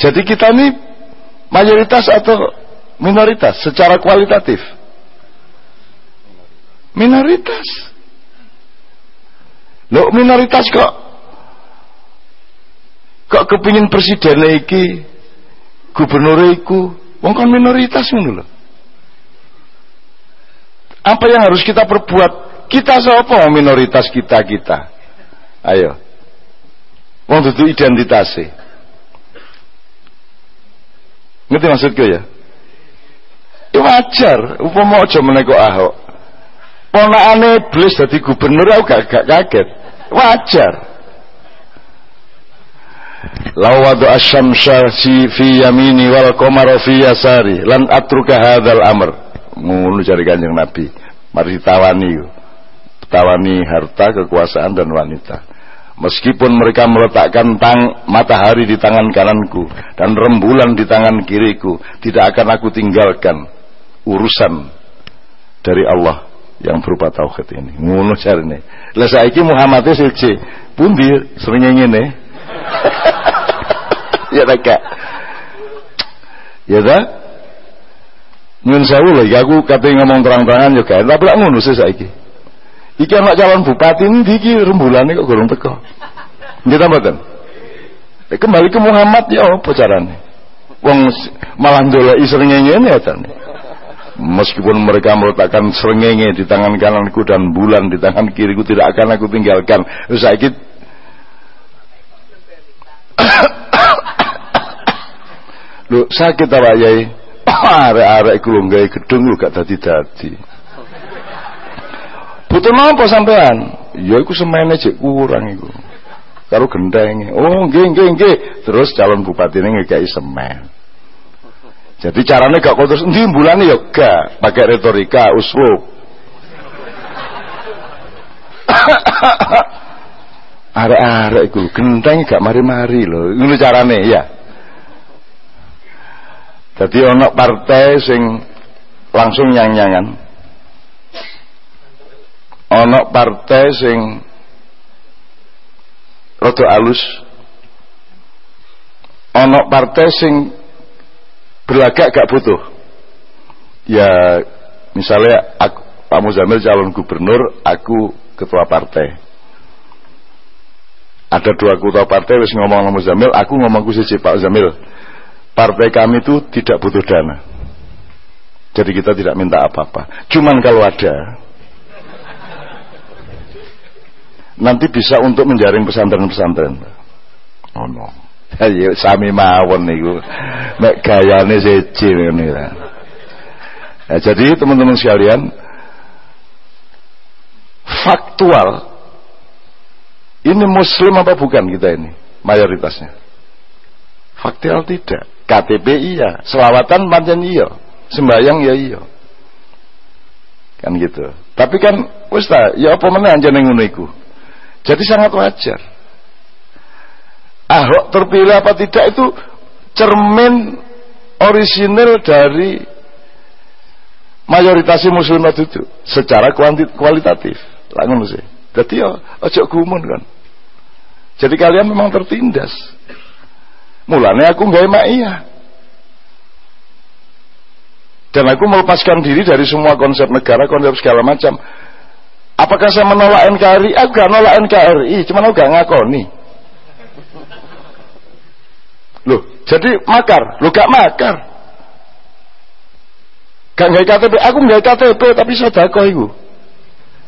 Jadi kita ini mayoritas atau minoritas secara kualitatif? Minoritas. Lo minoritas kok kok kepingin presiden iki gubernur iku wong kan minoritas ngono lho. Apa yang harus kita perbuat? Kita siapa minoritas kita kita? Ayo. Wong itu identitasnya. Ngerti maksudku ya? Ya wajar, upama aja menego Ahok. Ponakane iblis dadi gubernur aku gak, gak kaget. Wajar. Lawadu asyamsa fi yamini wal qamara fi yasari lan atruka hadzal amr. Ngono cari Kanjeng Nabi. Mari ditawani. Tawani harta, kekuasaan dan wanita. Meskipun mereka meletakkan tang matahari di tangan kananku dan rembulan di tangan kiriku, tidak akan aku tinggalkan urusan dari Allah yang berupa tauhid ini. Ngono carane. Lah saiki Muhammad siji pundi sering ngene. ya tak Ya ta? Nyun sewu lho, aku kate ngomong terang-terangan yo kae. Tapi lak ngono sih saiki. Iki anak calon bupati ini iki rembulane kok gorong teko. Nggih mboten? Eh, kembali ke Muhammad ya apa carane? Wong malah ndoleki srengenge ya ta. Meskipun mereka meletakkan serengenge di tangan kananku dan bulan di tangan kiriku tidak akan aku tinggalkan. Saiki Lho sakit apa yai? Arek-arek iku lho gawe gedung lho gak dadi-dadi. Butuh napa sampean? Ya iku semene cek kurang iku. Karo gendenge. Oh, nggih nggih nggih. Terus calon bupati ini ngekei semen. Jadi caranya gak kok terus endi bulane ya gak pakai retorika uslub. Arek-arek iku gendeng gak mari-mari lho. Ngono carane ya. Jadi ana partai sing langsung nyang-nyangan ana partai sing rada alus. Ana partai sing berlagak gak butuh. Ya misalnya aku, Pak Muzamil calon gubernur aku ketua partai. Ada dua ketua partai wis ngomong sama Muzamil aku ngomong ku siji Pak Muzamil. Partai kami itu tidak butuh dana. Jadi kita tidak minta apa-apa. Cuman kalau ada nanti bisa untuk menjaring pesantren-pesantren. Oh no. Ayo sami mawon niku. Mek gayane siji ngene ya. Nah, jadi teman-teman sekalian faktual ini muslim apa bukan kita ini mayoritasnya faktual tidak KTP iya selawatan pancen iya sembayang ya iya kan gitu tapi kan wis ya apa meneh anjene ngono jadi sangat wajar. Ahok terpilih apa tidak itu cermin orisinil dari mayoritas muslim itu secara kualitatif. Langsung sih. Jadi ya ojo gumun kan. Jadi kalian memang tertindas. Mulanya aku nggak emak iya. Dan aku melepaskan diri dari semua konsep negara, konsep segala macam. Apakah saya menolak NKRI? Aku gak nolak NKRI, cuman aku gak ngakoni. Loh, jadi makar. Loh, gak makar. Gak nggak KTP, aku nggak KTP tapi sodako itu.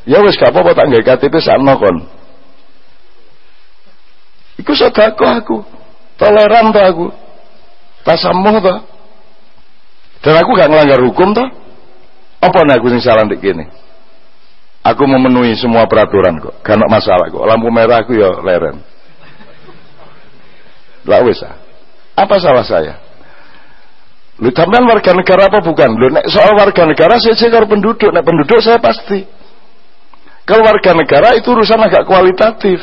Ya wes gak apa-apa tak nggak KTP sakno kon. Iku sodako aku. Toleran tuh aku. Tasamuh tuh. Dan aku gak ngelanggar hukum tuh. Apa nih aku sing salah ndek kene? Aku memenuhi semua peraturan kok. Gak masalah kok. Lampu merah aku ya leren. Lah wis ah. Apa salah saya? Lu tambahan warga negara apa bukan? Lu nek soal warga negara saya cek penduduk, nek penduduk saya pasti. Kalau warga negara itu urusan agak kualitatif.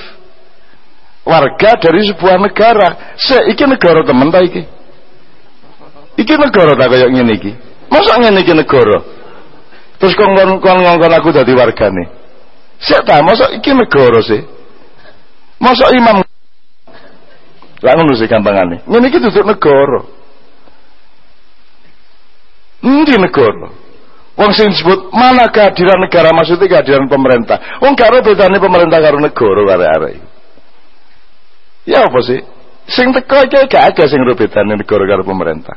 Warga dari sebuah negara. Se iki negara temen ta iki? Iki negara tak kayak ngene iki. Masa ngene negara? Terus kon kon ngongkon aku dadi wargane. Sik ta, masa iki negara sih? Masa imam Lah ngono sih gampangane. Ngene iki duduk negara. Endi negara? Wong sing disebut mana kehadiran negara maksudnya kehadiran pemerintah. Wong karo bedane pemerintah karo negara karo arek. Ya apa sih? Sing teko iki gak ada sing bedane negara karo pemerintah.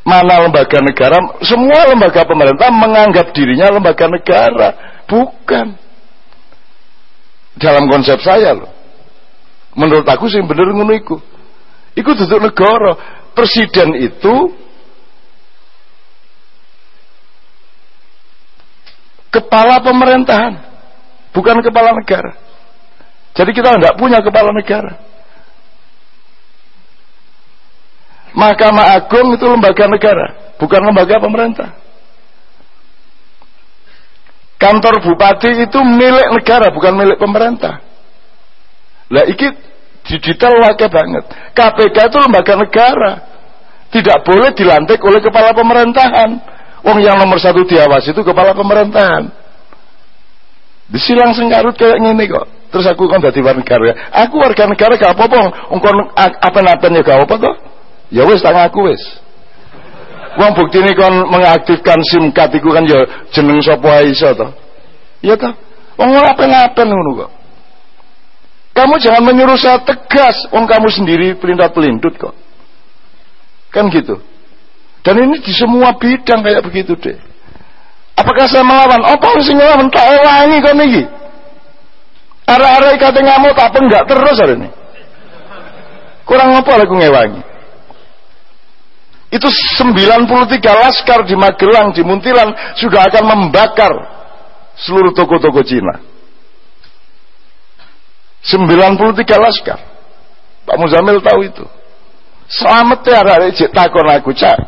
Mana lembaga negara? Semua lembaga pemerintah menganggap dirinya lembaga negara, bukan. Dalam konsep saya loh. Menurut aku sih bener ngono iku. Iku duduk negara. Presiden itu kepala pemerintahan, bukan kepala negara. Jadi kita tidak punya kepala negara. Mahkamah Agung itu lembaga negara, bukan lembaga pemerintah. Kantor bupati itu milik negara, bukan milik pemerintah. Lah iki digital wake banget. KPK itu lembaga negara. Tidak boleh dilantik oleh kepala pemerintahan. Wong yang nomor satu diawasi itu kepala pemerintahan. Disilang sengkarut kayak gini kok. Terus aku kan jadi warga negara. Aku warga negara gak apa-apa. Ungkon apa-apa ya gak apa kok. Ya wes tang aku wes. Wong bukti ini kon mengaktifkan SIM card itu kan ya jeneng sapa iso to. Iya toh? Wong ora apa-apa ngono kok. Kamu jangan menyuruh saya tegas, wong kamu sendiri perintah pelintut kok. Kan gitu. Dan ini di semua bidang kayak begitu deh. Apakah saya melawan? Oh, kalau sih ngelawan tak ewangi kok niki. Arah-arah kata ngamuk tak enggak terus hari ini. Kurang apa aku ngewangi? Itu 93 laskar di Magelang, di Muntilan sudah akan membakar seluruh toko-toko Cina. 93 laskar. Pak Muzamil tahu itu. Selamat ya arek cek takon aku cak.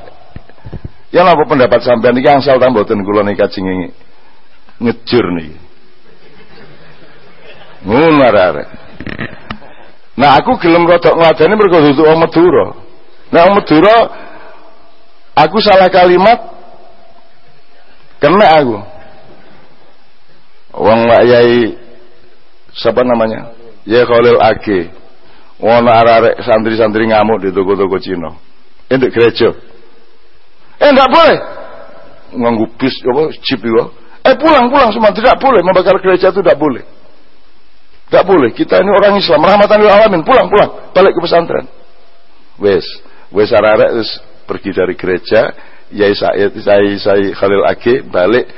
Ya apa pendapat sampean iki angsal ta mboten kula nika kajeng ngejur niki. Ngono arek. Nah aku gelem rodok ngladeni mergo dudu wong Madura. Nah Madura aku salah kalimat kena aku. Wong Yai siapa namanya? Ya Khalil Age. Wong arek santri-santri ngamuk di toko-toko Cina. Ini gereja. Eh enggak boleh. Nganggu bis apa jeep itu. Eh pulang pulang semua tidak boleh membakar gereja itu tidak boleh. Tidak boleh. Kita ini orang Islam rahmatan lil alamin. Pulang pulang balik ke pesantren. Wes wes arek terus pergi dari gereja. Yai Said, Yai Sai Khalil Age balik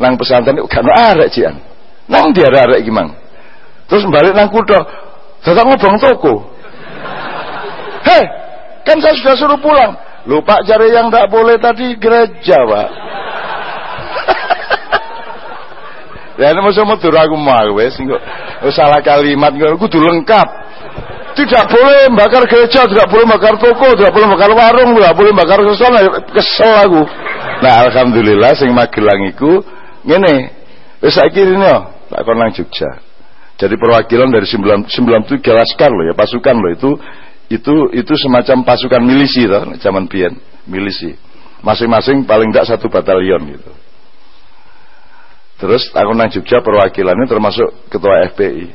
nang pesantren itu kan arek cian. Nang dia arek gimana? Terus balik nang kuda. Datang ngobong toko. Hei, kan saya sudah suruh pulang. Lupa cari yang tidak boleh tadi gereja, Pak. Ya ini masa mau aku mau wes salah kalimat kudu lengkap. Tidak boleh bakar gereja, tidak boleh bakar toko, tidak boleh bakar warung, tidak boleh bakar ke sana, kesel aku. Nah alhamdulillah sing Magelang iku ngene. Wis saiki rene tak kon nang Jogja. Jadi perwakilan dari 93 laskar loh ya, pasukan loh itu itu itu semacam pasukan milisi toh zaman pian milisi masing-masing paling tidak satu batalion gitu terus aku nang Jogja perwakilannya termasuk ketua FPI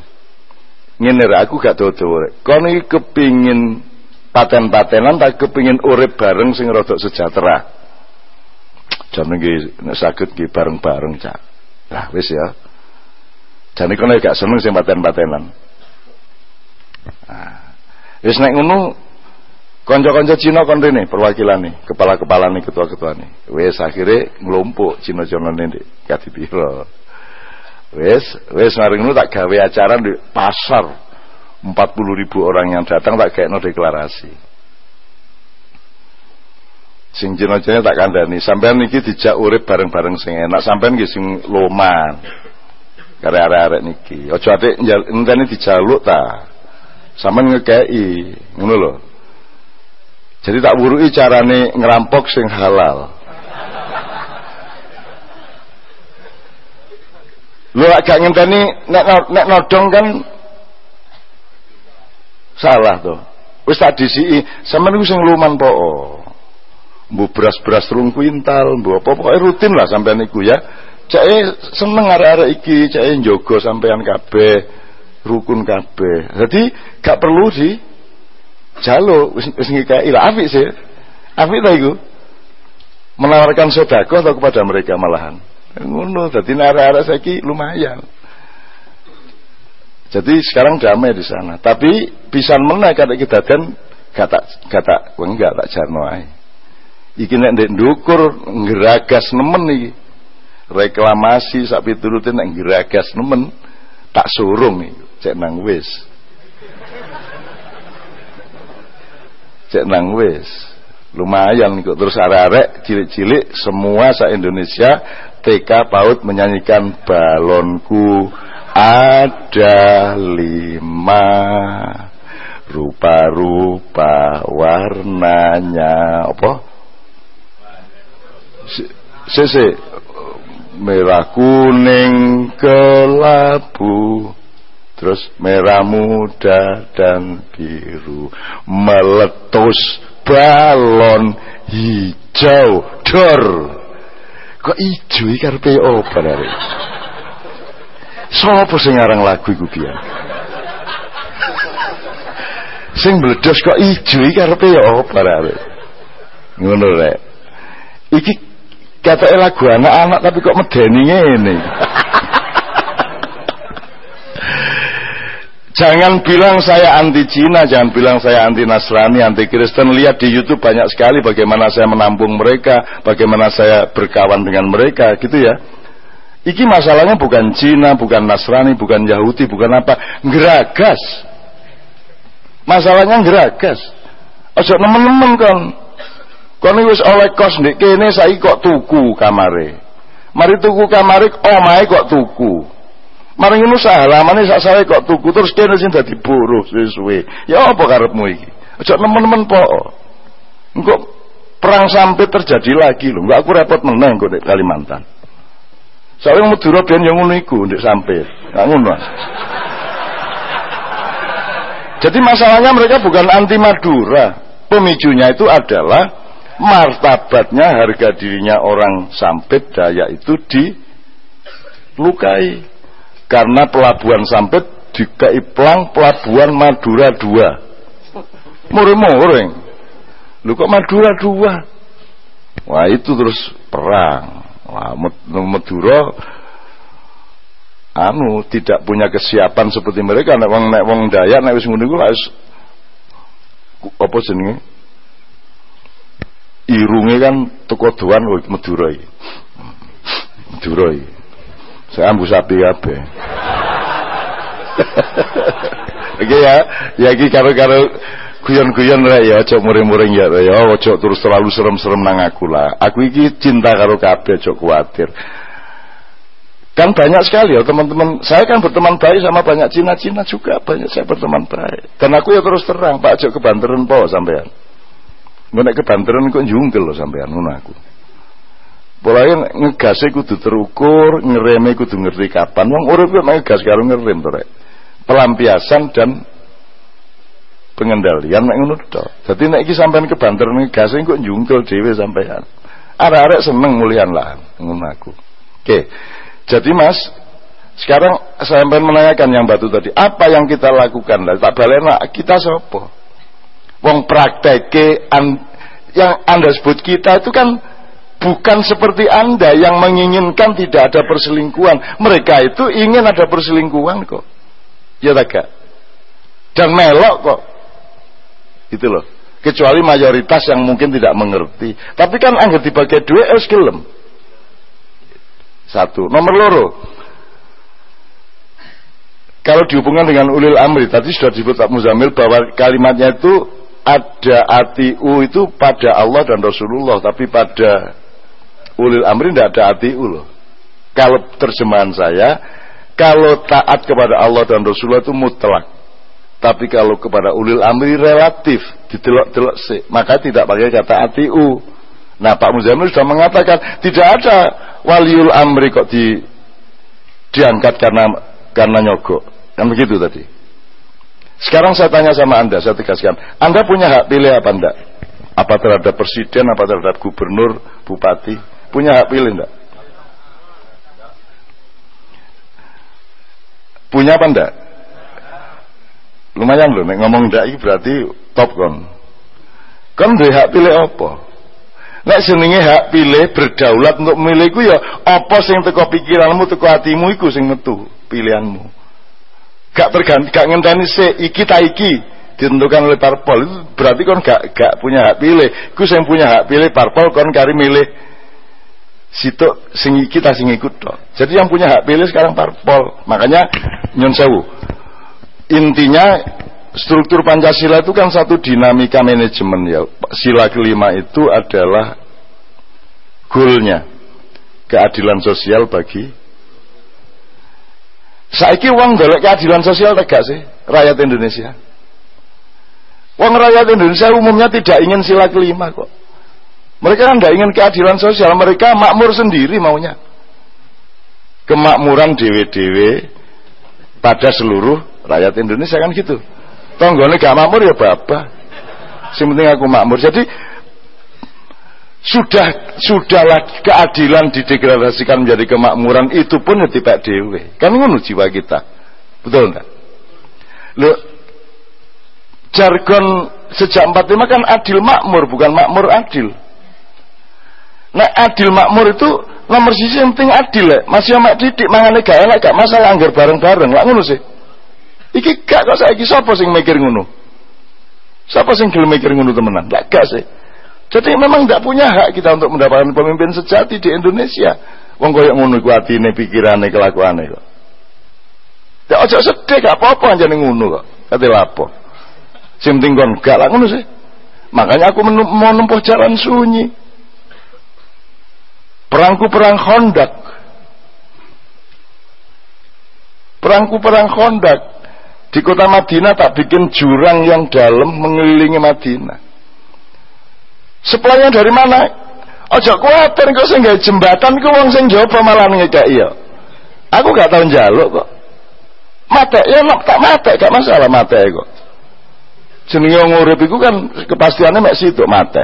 ngene aku gak dodo kon iki kepingin paten-patenan tak kepingin urip bareng sing rada sejahtera. Jan iki nek saged ki bareng-bareng cak. Lah wis ya. Jane kono gak seneng sing paten-patenan. Nah Wis nek ngono kanca-kanca Cina kon rene perwakilane, kepala-kepalane, ketua-ketuane. Wis akhire nglumpuk Cina-Cina ndek kati piro. Wis, wis mari ngono tak gawe acara di pasar. 40 ribu orang yang datang tak kayak no deklarasi. Sing Cina-Cina tak kandani, sampean niki dijak urip bareng-bareng sing enak, sampean nggih sing loman. Karek arek-arek niki. Aja atik enteni dijaluk ta. Sama ngekei, ngono lho. Jadi tak burui carane ngerampok sing halal. Lu agak ngenteni nek nek nodong kan salah tuh. Wis tak disiki, sampean niku sing luman po. Mbu beras-beras telung kuintal, mbu apa pokoke rutin lah sampean niku ya. Cake seneng arek-arek iki, cake njogo sampean kabeh. rukun kabeh. Jadi gak perlu di jaluk wis wis ngekeki lah sih. Apik ta iku? Menawarkan sedekah atau kepada mereka malahan. Ngono arek-arek saiki lumayan. Jadi sekarang damai di sana. Tapi pisan meneh kada dan kata kata enggak tak jarno ae. Iki nek ndek ndukur nemen iki. Reklamasi sak piturutin nek nemen tak surung iki cek nang wis. Cek nang wis. Lumayan kok terus arek-arek cilik-cilik semua sa Indonesia TK PAUD menyanyikan balonku ada lima. Rupa-rupa warnanya apa? Sese merah kuning kelabu terus merah muda dan biru meletus balon hijau dor kok hijau iki karepe apa Sopo sing ngarang lagu iku pian? sing meledos kok ijo iki karepe ya apa rek? Ngono rek. Iki katoke lagu anak-anak tapi kok medeni ngene. Jangan bilang saya anti Cina, jangan bilang saya anti Nasrani, anti Kristen. Lihat di YouTube banyak sekali bagaimana saya menampung mereka, bagaimana saya berkawan dengan mereka, gitu ya. Iki masalahnya bukan Cina, bukan Nasrani, bukan Yahudi, bukan apa. Geragas. Masalahnya geragas. Ojo nemen-nemen kan. Kon wis oleh kos ndek kene saiki kok tuku kamare. Mari tuku kamare omahe kok tuku. Mari ngono salamane sak sawe kok tuku terus kene sing dadi buruh suwe-suwe. Ya apa karepmu iki? Ojo nemen-nemen po. Engko perang sampai terjadi lagi lho. Enggak aku repot meneng kok di Kalimantan. Soalnya Madura ben yang ngono iku ndek sampai. Enggak ngono. Jadi masalahnya mereka bukan anti Madura. Pemicunya itu adalah martabatnya harga dirinya orang Sampit Daya itu dilukai. Karena pelabuhan Sampit dikai pelang pelabuhan Madura 2. Mureng-mureng. Lu kok Madura 2? Wah itu terus perang. Wah, Madura anu tidak punya kesiapan seperti mereka nek wong nek wong Dayak nek wis ngono iku wis apa jenenge? Irunge kan teko doan Madura iki. Madura iki. Saya ambu sapi kabeh. Oke ya, ya iki karo-karo guyon-guyon rek ya aja muring-muring ya ya aja terus terlalu serem-serem nang aku lah. Aku iki cinta karo kabeh aja kuatir kan banyak sekali ya teman-teman. Saya kan berteman baik sama banyak Cina-Cina juga banyak saya berteman baik. Dan aku ya terus terang Pak aja kebanteran po sampean. Nek kebanteran kok jungkel loh sampean ngono aku Polanya ngegase kudu terukur, ngereme kudu ngerti kapan. Wong urip kok ngegas karo ngerem to. Pelampiasan dan pengendalian nek ngono to. Dadi nek iki sampean kebanter gas kok njungkel dhewe sampean. Arek-arek seneng mulian lah ngono aku. Oke. Jadi Mas, sekarang sampean menanyakan yang batu tadi, apa yang kita lakukan? Lah tak balena kita sapa? Wong prakteke an, yang Anda sebut kita itu kan bukan seperti Anda yang menginginkan tidak ada perselingkuhan. Mereka itu ingin ada perselingkuhan kok. Ya tak Dan melok kok. Itu loh. Kecuali mayoritas yang mungkin tidak mengerti. Tapi kan anggar dibagi dua es gelem. Satu. Nomor loro. Kalau dihubungkan dengan ulil amri, tadi sudah disebut Pak Muzamil bahwa kalimatnya itu ada atiu itu pada Allah dan Rasulullah, tapi pada ulil amri tidak ada atiu loh. Kalau terjemahan saya, kalau taat kepada Allah dan Rasulullah itu mutlak. Tapi kalau kepada ulil amri relatif, ditelok-telok sih, maka tidak pakai kata atiu. Nah Pak Muzamil sudah mengatakan tidak ada waliul amri kok di diangkat karena karena nyogok. Kan begitu tadi. Sekarang saya tanya sama Anda, saya tegaskan. Anda punya hak pilih apa enggak? Apa terhadap presiden, apa terhadap gubernur, bupati? Punya hak pilih enggak? Punya apa enggak? lumayan loh nek ngomong ndak iki berarti top kon. Kon duwe hak pilih apa? Nek senenge hak pilih berdaulat untuk memilih ya apa sing teko pikiranmu teko hatimu iku sing metu pilihanmu? Gak terganti gak ngenteni se iki ta iki ditentukan oleh parpol. Itu berarti kon gak gak punya hak pilih. Ku sing punya hak pilih parpol kon kari milih situ sing kita sing ikut toh. Jadi yang punya hak pilih sekarang parpol. Makanya nyon sewu intinya struktur Pancasila itu kan satu dinamika manajemen ya. Sila kelima itu adalah goalnya keadilan sosial bagi saiki uang golek keadilan sosial tegak sih rakyat Indonesia. Uang rakyat Indonesia umumnya tidak ingin sila kelima kok. Mereka kan tidak ingin keadilan sosial, mereka makmur sendiri maunya. Kemakmuran dewe-dewe pada seluruh rakyat Indonesia kan gitu. Tonggone gak makmur ya bapak yang penting aku makmur. Jadi sudah sudahlah keadilan didegradasikan menjadi kemakmuran itu pun ya tiba dewe. Kan ngono jiwa kita. Betul enggak lo jargon sejak 45 kan adil makmur bukan makmur adil nah adil makmur itu nomor sisi yang penting adil ya masih mak didik mangane gak enak gak masalah anggar bareng-bareng lah ngono sih Iki gak kok saiki sapa sing mikir ngono? Siapa sing gelem mikir ngono temenan? Lah gak sih. Jadi memang tidak punya hak kita untuk mendapatkan pemimpin sejati di Indonesia. Wong koyo ngono iku atine, pikirane, kelakuane kok. Ya aja sedih gak apa-apa aja ngono kok. Kate lapo. Sing penting gak lah ngono sih. Makanya aku mau nempuh jalan sunyi. Perangku perang Hondak. Perangku perang Hondak. Di kota Madinah tak bikin jurang yang dalam mengelilingi Madinah. Sepelanya dari mana? Ojo kuatir kok sing jembatan ku wong sing jaba malah ngekeki ya. Aku gak tahu njaluk kok. Mate ya tak mate gak masalah mate kok. Jenenge ngurip iku kan kepastiannya mek situ mate.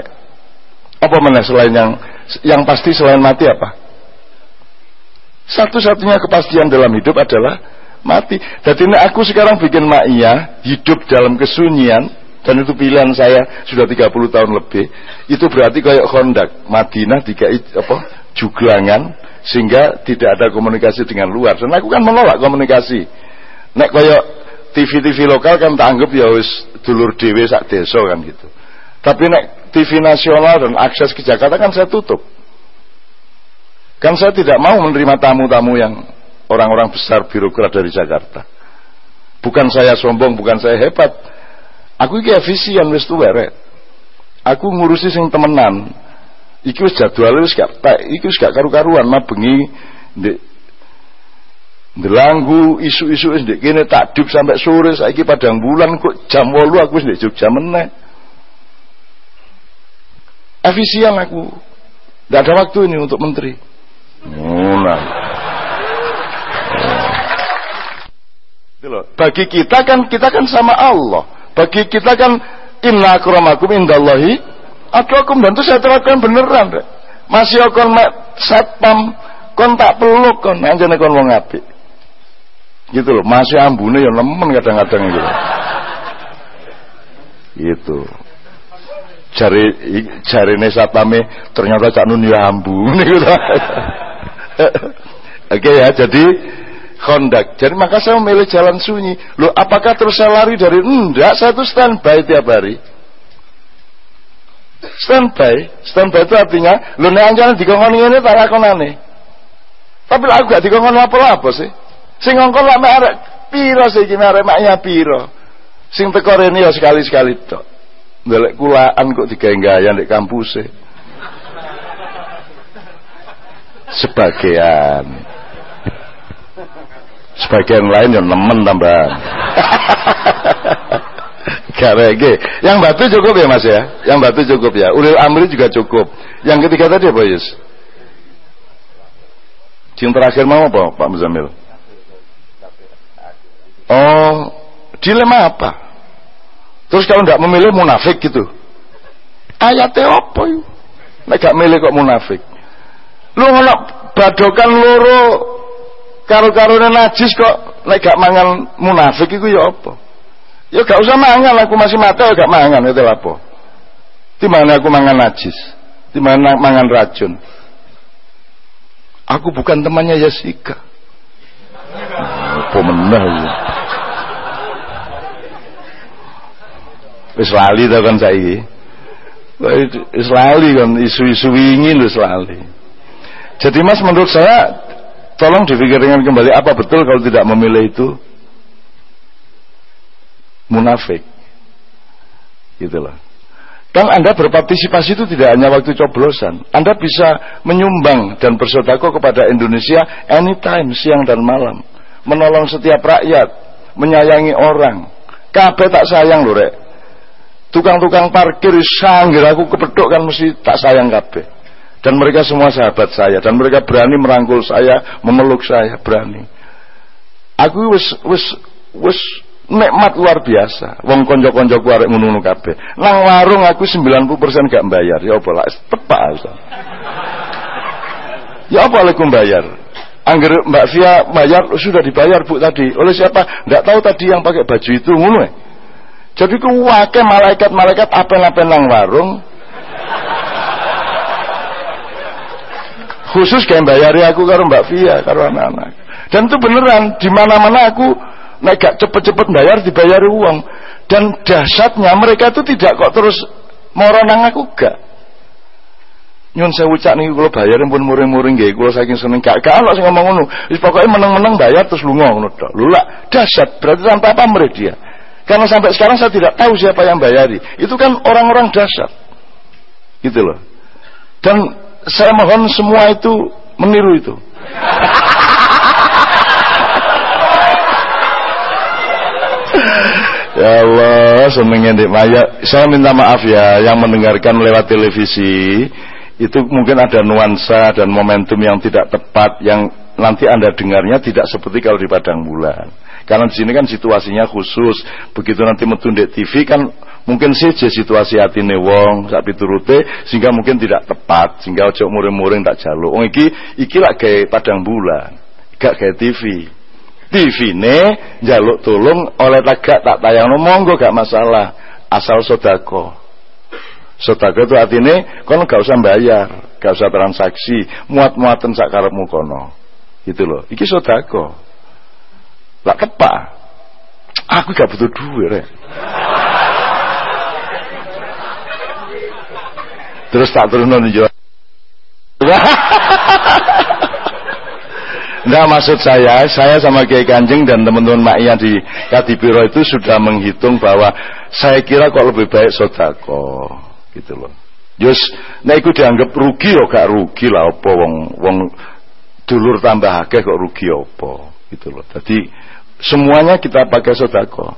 Apa mana selain yang yang pasti selain mati apa? Satu-satunya kepastian dalam hidup adalah mati. Jadi aku sekarang bikin maknya hidup dalam kesunyian dan itu pilihan saya sudah 30 tahun lebih. Itu berarti kayak kondak Madinah tiga apa juglangan sehingga tidak ada komunikasi dengan luar. Dan aku kan menolak komunikasi. Nek kayak TV-TV lokal kan tak ya wis dulur dewe sak desa kan gitu. Tapi nek TV nasional dan akses ke Jakarta kan saya tutup. Kan saya tidak mau menerima tamu-tamu yang orang-orang besar birokrat dari Jakarta. Bukan saya sombong, bukan saya hebat. Aku iki efisien wis tuwek Aku ngurusi sing temenan. Iki wis jadwal wis gak tek, iki wis gak karu-karuan mah bengi ndek ndelanggu isu-isu wis ndek kene takdip sampai sore saiki padang bulan kok jam 8 aku wis ndek Jogja meneh. Efisien aku. Tidak ada waktu ini untuk menteri. Nah. Bagi kita kan kita kan sama Allah. Bagi kita kan inna akramakum indallahi atwakum dan itu saya terapkan beneran deh. Masih mek satpam kon tak peluk kon anjane kon wong apik. Gitu loh, masih ambune ya nemen kadang-kadang gitu. Gitu. Cari cari satpame ternyata cak nun ya ambu. Oke ya, jadi kondak. Jadi maka saya memilih jalan sunyi. Loh, apakah terus saya lari dari enggak? Saya tuh standby tiap hari. Standby, standby itu artinya, lo nek anjane dikongkon ini tak lakonane. Tapi aku gak dikongkon apa-apa sih. Sing ngongkon lak mek arek piro sih arek maknya piro. Sing teko rene ya sekali-sekali tok. Ndelek kulaan kok digawe-gawe ndek kampus. Sebagian. Sebagian lain yang nemen tambahan. Gak rege. Yang batu cukup ya mas ya? Yang batu cukup ya. Ulil amri juga cukup. Yang ketiga tadi apa Yus? Yang terakhir mau apa Pak Muzamil? Oh dilema apa terus kalau tidak memilih munafik gitu ayatnya apa yuk Nek gak milih kok munafik lu ngono badokan loro karo-karone najis kok nek gak mangan munafik iku ya apa Ya gak usah mangan, aku masih mata ya gak mangan itu apa? Di mana aku mangan najis? Di mana mangan racun? Aku bukan temannya Jessica. Apa menah ya? Wis lali to kan saiki. Wis lali kan isu-isu ingin wis lali. Jadi Mas menurut saya tolong dipikirkan kembali apa betul kalau tidak memilih itu munafik. Gitu loh. Dan Anda berpartisipasi itu tidak hanya waktu coblosan. Anda bisa menyumbang dan bersodako kepada Indonesia anytime, siang dan malam. Menolong setiap rakyat, menyayangi orang. Kabeh tak sayang loh rek. Tukang-tukang parkir sanggir aku kepedok kan mesti tak sayang kabeh. Dan mereka semua sahabat saya dan mereka berani merangkul saya, memeluk saya, berani. Aku wis wis wis nikmat luar biasa. Wong konco-koncoku arek ngono kabeh. Nang warung aku 90% gak bayar. Ya apa lah tepak Ya apa aku bayar? Angger Mbak Via bayar sudah dibayar Bu tadi. Oleh siapa? Enggak tahu tadi yang pakai baju itu ngono ya. Jadi ku wake malaikat-malaikat apa-apa nang warung. Khusus kayak bayari aku karo Mbak Via, karo anak-anak. Dan itu beneran di mana-mana aku Nek gak cepet-cepet bayar dibayar uang. Dan dahsyatnya mereka itu tidak kok terus moronang aku gak. Nyun saya ucap nih kalau bayar pun muring-muring gak kalau saking seneng gak gak sih ngomong. Wis pokoknya menang-menang bayar terus lu ngono tok. Lu lah dahsyat berarti tanpa mereka dia. Karena sampai sekarang saya tidak tahu siapa yang bayari. Itu kan orang-orang dahsyat. Gitu loh. Dan saya mohon semua itu meniru itu. Ya Allah, senengnya di Maya. Saya minta maaf ya yang mendengarkan lewat televisi itu mungkin ada nuansa dan momentum yang tidak tepat yang nanti Anda dengarnya tidak seperti kalau di padang bulan. Karena di sini kan situasinya khusus. Begitu nanti metundek TV kan mungkin saja situasi hati wong sak piturute sehingga mungkin tidak tepat. Sehingga ojo muring-muring tak jaluk. Wong iki iki lak kayak padang bulan, gak kayak TV. TV-ne jaluk tolong oleh tagak tak tayang monggo gak masalah. Asal sodako sodako itu artinya kono gak usah bayar gak usah transaksi. Muat-muatan sakarepmu kono. Gitu loh. Iki sodako lah kepa aku gak butuh duit rek terus tak terus nonton Enggak maksud saya, saya sama Kiai Kanjeng dan teman-teman Ma'iyah di Kadipiro itu sudah menghitung bahwa saya kira kok lebih baik sodako gitu loh. Yus, nah itu dianggap rugi loh, gak rugi lah apa wong wong dulur tambah akeh kok rugi apa gitu loh. Jadi semuanya kita pakai sodako.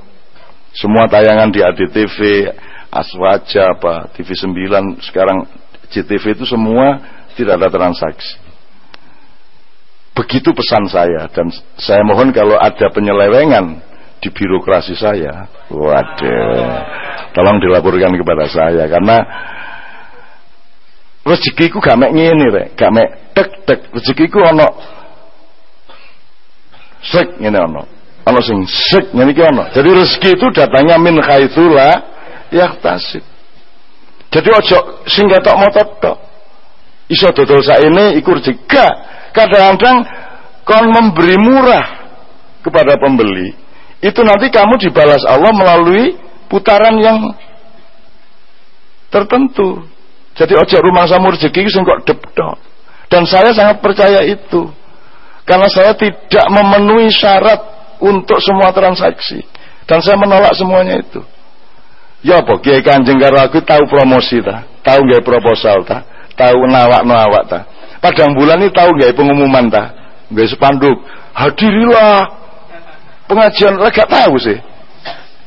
Semua tayangan di ADTV, Aswaja apa TV 9 sekarang JTV itu semua tidak ada transaksi. Begitu pesan saya dan saya mohon kalau ada penyelewengan di birokrasi saya, waduh, tolong dilaporkan kepada saya karena rezekiku gak mek ngene rek, gak mek tek tek rezekiku ono sek ngene ono. Ono sing sek ngene iki ono. Jadi rezeki itu datangnya min khaitsula yahtasib. Jadi ojo sing ketok motot tok. Iso dodol ini iku rezeki kadang-kadang kon memberi murah kepada pembeli itu nanti kamu dibalas Allah melalui putaran yang tertentu jadi ojek rumah samur rezeki sing kok depdok dan saya sangat percaya itu karena saya tidak memenuhi syarat untuk semua transaksi dan saya menolak semuanya itu ya apa kiai kanjeng karo aku tahu promosi ta tahu nggak proposal ta tahu nawak nawak ta Padang bulan ini tahu nggak pengumuman ta? Nggak spanduk. Hadirilah pengajian lah gak tahu sih.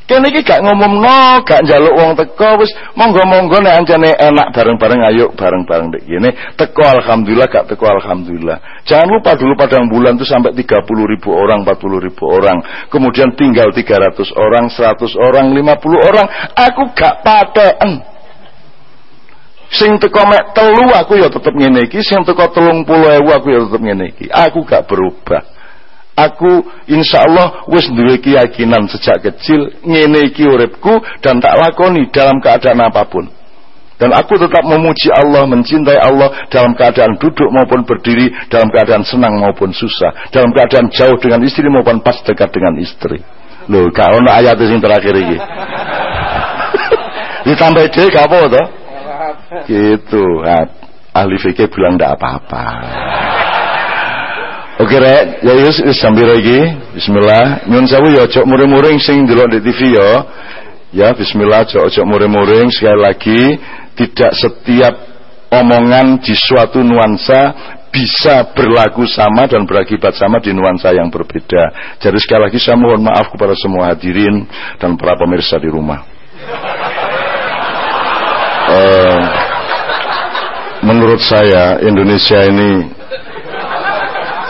Kene iki gak ngomong no, gak njaluk wong teko wis monggo-monggo nek anjane enak bareng-bareng ayo bareng-bareng dek gini. Teko alhamdulillah gak teko alhamdulillah. Jangan lupa dulu padang bulan itu sampai 30 ribu orang, 40 ribu orang. Kemudian tinggal 300 orang, 100 orang, 50 orang. Aku gak paten sing teko mek telu aku ya tetep ngene iki sing teko 30.000 aku ya tetep ngene iki aku gak berubah Aku insya Allah wis duwe keyakinan sejak kecil ngene iki uripku dan tak lakoni dalam keadaan apa pun. Dan aku tetap memuji Allah, mencintai Allah dalam keadaan duduk maupun berdiri, dalam keadaan senang maupun susah, dalam keadaan jauh dengan istri maupun pas dekat dengan istri. Loh, gak ono ayat yang terakhir ini. Ditambah dia gak apa toh? Gitu. Ahli fikih bilang ndak apa-apa. Oke rek, ya yus sambil lagi. Bismillah. Nyun sewu ya ojo muring-muring sing delok di TV ya. Ya bismillah ojo ojo muring-muring sekali lagi tidak setiap omongan di suatu nuansa bisa berlaku sama dan berakibat sama di nuansa yang berbeda. Jadi sekali lagi saya mohon maaf kepada semua hadirin dan para pemirsa di rumah. Uh, menurut saya Indonesia ini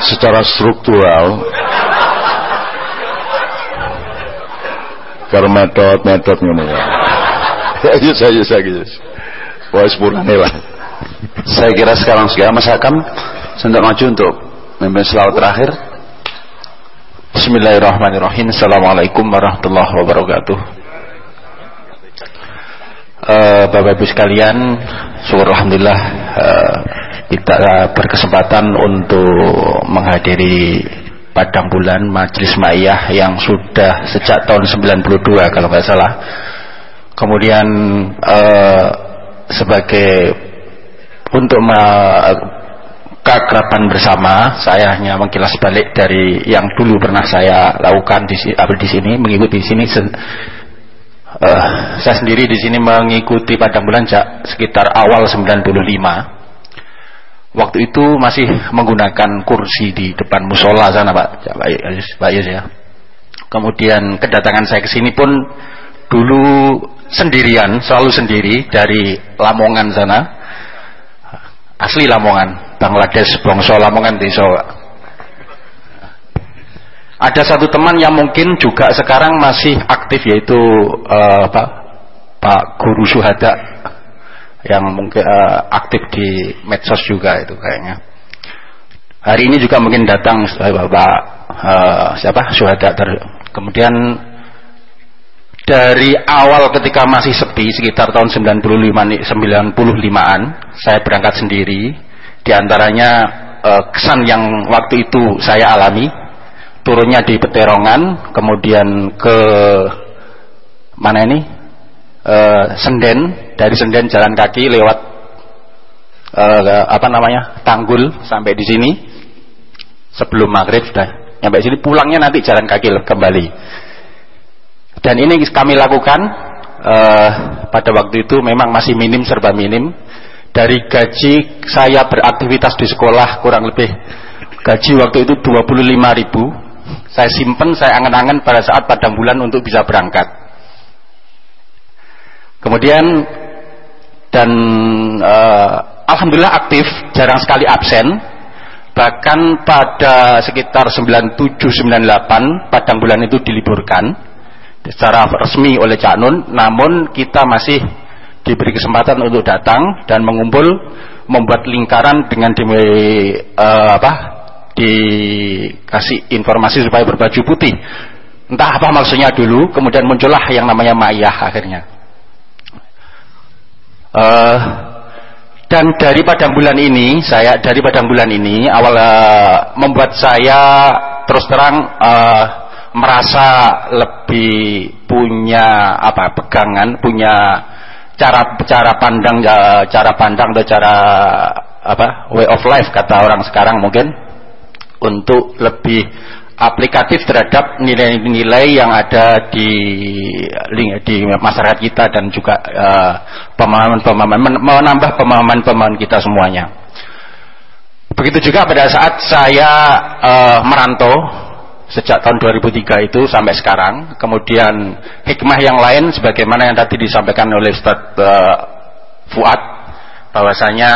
secara struktural karena metode metode ngono ya. Ya saya saya. Wah sepurane lah. Saya kira sekarang sekian Mas Hakam sendak maju untuk memimpin selawat terakhir. Bismillahirrahmanirrahim. Assalamualaikum warahmatullahi wabarakatuh. Uh, Bapak Ibu sekalian, syukur alhamdulillah uh, kita berkesempatan untuk menghadiri padang bulan Majelis Ma'iyah yang sudah sejak tahun 92 kalau nggak salah. Kemudian uh, sebagai untuk keakraban bersama, saya hanya mengkilas balik dari yang dulu pernah saya lakukan di, di sini, mengikuti di sini. Uh, saya sendiri di sini mengikuti padang bulan sekitar awal 95 waktu itu masih menggunakan kursi di depan musola sana Pak. Ya, Pak Yus ya. Kemudian kedatangan saya ke sini pun dulu sendirian selalu sendiri dari Lamongan sana. Asli Lamongan Bangladesh Bongso Lamongan desa ada satu teman yang mungkin juga sekarang masih aktif yaitu uh, Pak Pak Guru Suhada yang mungkin uh, aktif di medsos juga itu kayaknya. Hari ini juga mungkin datang Bapak uh, siapa Syuhada kemudian dari awal ketika masih sepi sekitar tahun 95 95-an saya berangkat sendiri di antaranya uh, kesan yang waktu itu saya alami turunnya di Peterongan kemudian ke mana ini? Uh, Senden dari Senden jalan kaki lewat uh, apa namanya? Tanggul sampai di sini. Sebelum maghrib sudah sampai sini. Pulangnya nanti jalan kaki kembali. Dan ini kami lakukan uh, pada waktu itu memang masih minim serba minim. Dari gaji saya beraktivitas di sekolah kurang lebih gaji waktu itu 25 ribu saya simpen saya angan-angan pada saat padang bulan untuk bisa berangkat kemudian dan uh, alhamdulillah aktif, jarang sekali absen. Bahkan pada sekitar 97-98 padang bulan itu diliburkan secara resmi oleh Cak Nun, namun kita masih diberi kesempatan untuk datang dan mengumpul membuat lingkaran dengan di, uh, apa dikasih informasi supaya berbaju putih. Entah apa maksudnya dulu kemudian muncullah yang namanya Ma'iyah akhirnya. Uh, dan dari padang bulan ini, saya dari padang bulan ini awal uh, membuat saya terus terang uh, merasa lebih punya apa pegangan, punya cara cara pandang cara pandang atau cara apa way of life kata orang sekarang mungkin untuk lebih aplikatif terhadap nilai-nilai yang ada di di masyarakat kita dan juga pemahaman-pemahaman menambah pemahaman-pemahaman kita semuanya. Begitu juga pada saat saya uh, merantau sejak tahun 2003 itu sampai sekarang, kemudian hikmah yang lain sebagaimana yang tadi disampaikan oleh Ustaz uh, Fuad bahwasanya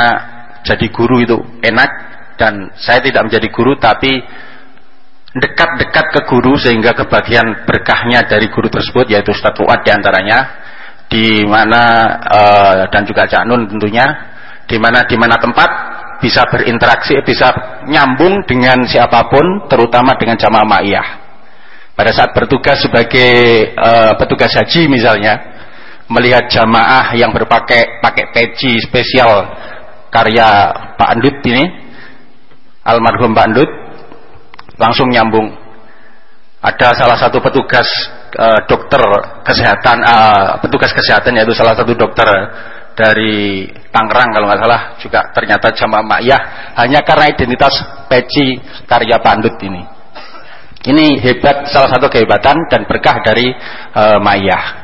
jadi guru itu enak dan saya tidak menjadi guru tapi dekat-dekat ke guru sehingga kebagian berkahnya dari guru tersebut yaitu Ustaz Fuad di antaranya di mana uh, dan juga Cak Nun tentunya di mana di mana tempat bisa berinteraksi, bisa nyambung dengan siapa pun, terutama dengan jamaah ma'iyah. Pada saat bertugas sebagai uh, petugas haji misalnya, melihat jamaah yang berpakai pakai peci spesial karya Pak Andut ini, almarhum Pak Andut, langsung nyambung. Ada salah satu petugas uh, dokter kesehatan, uh, petugas kesehatan yaitu salah satu dokter dari Tangerang kalau nggak salah juga ternyata jamaah Ma'iyah hanya karena identitas peci karya Pandut ini. Ini hebat salah satu kehebatan dan berkah dari uh, Ma'iyah.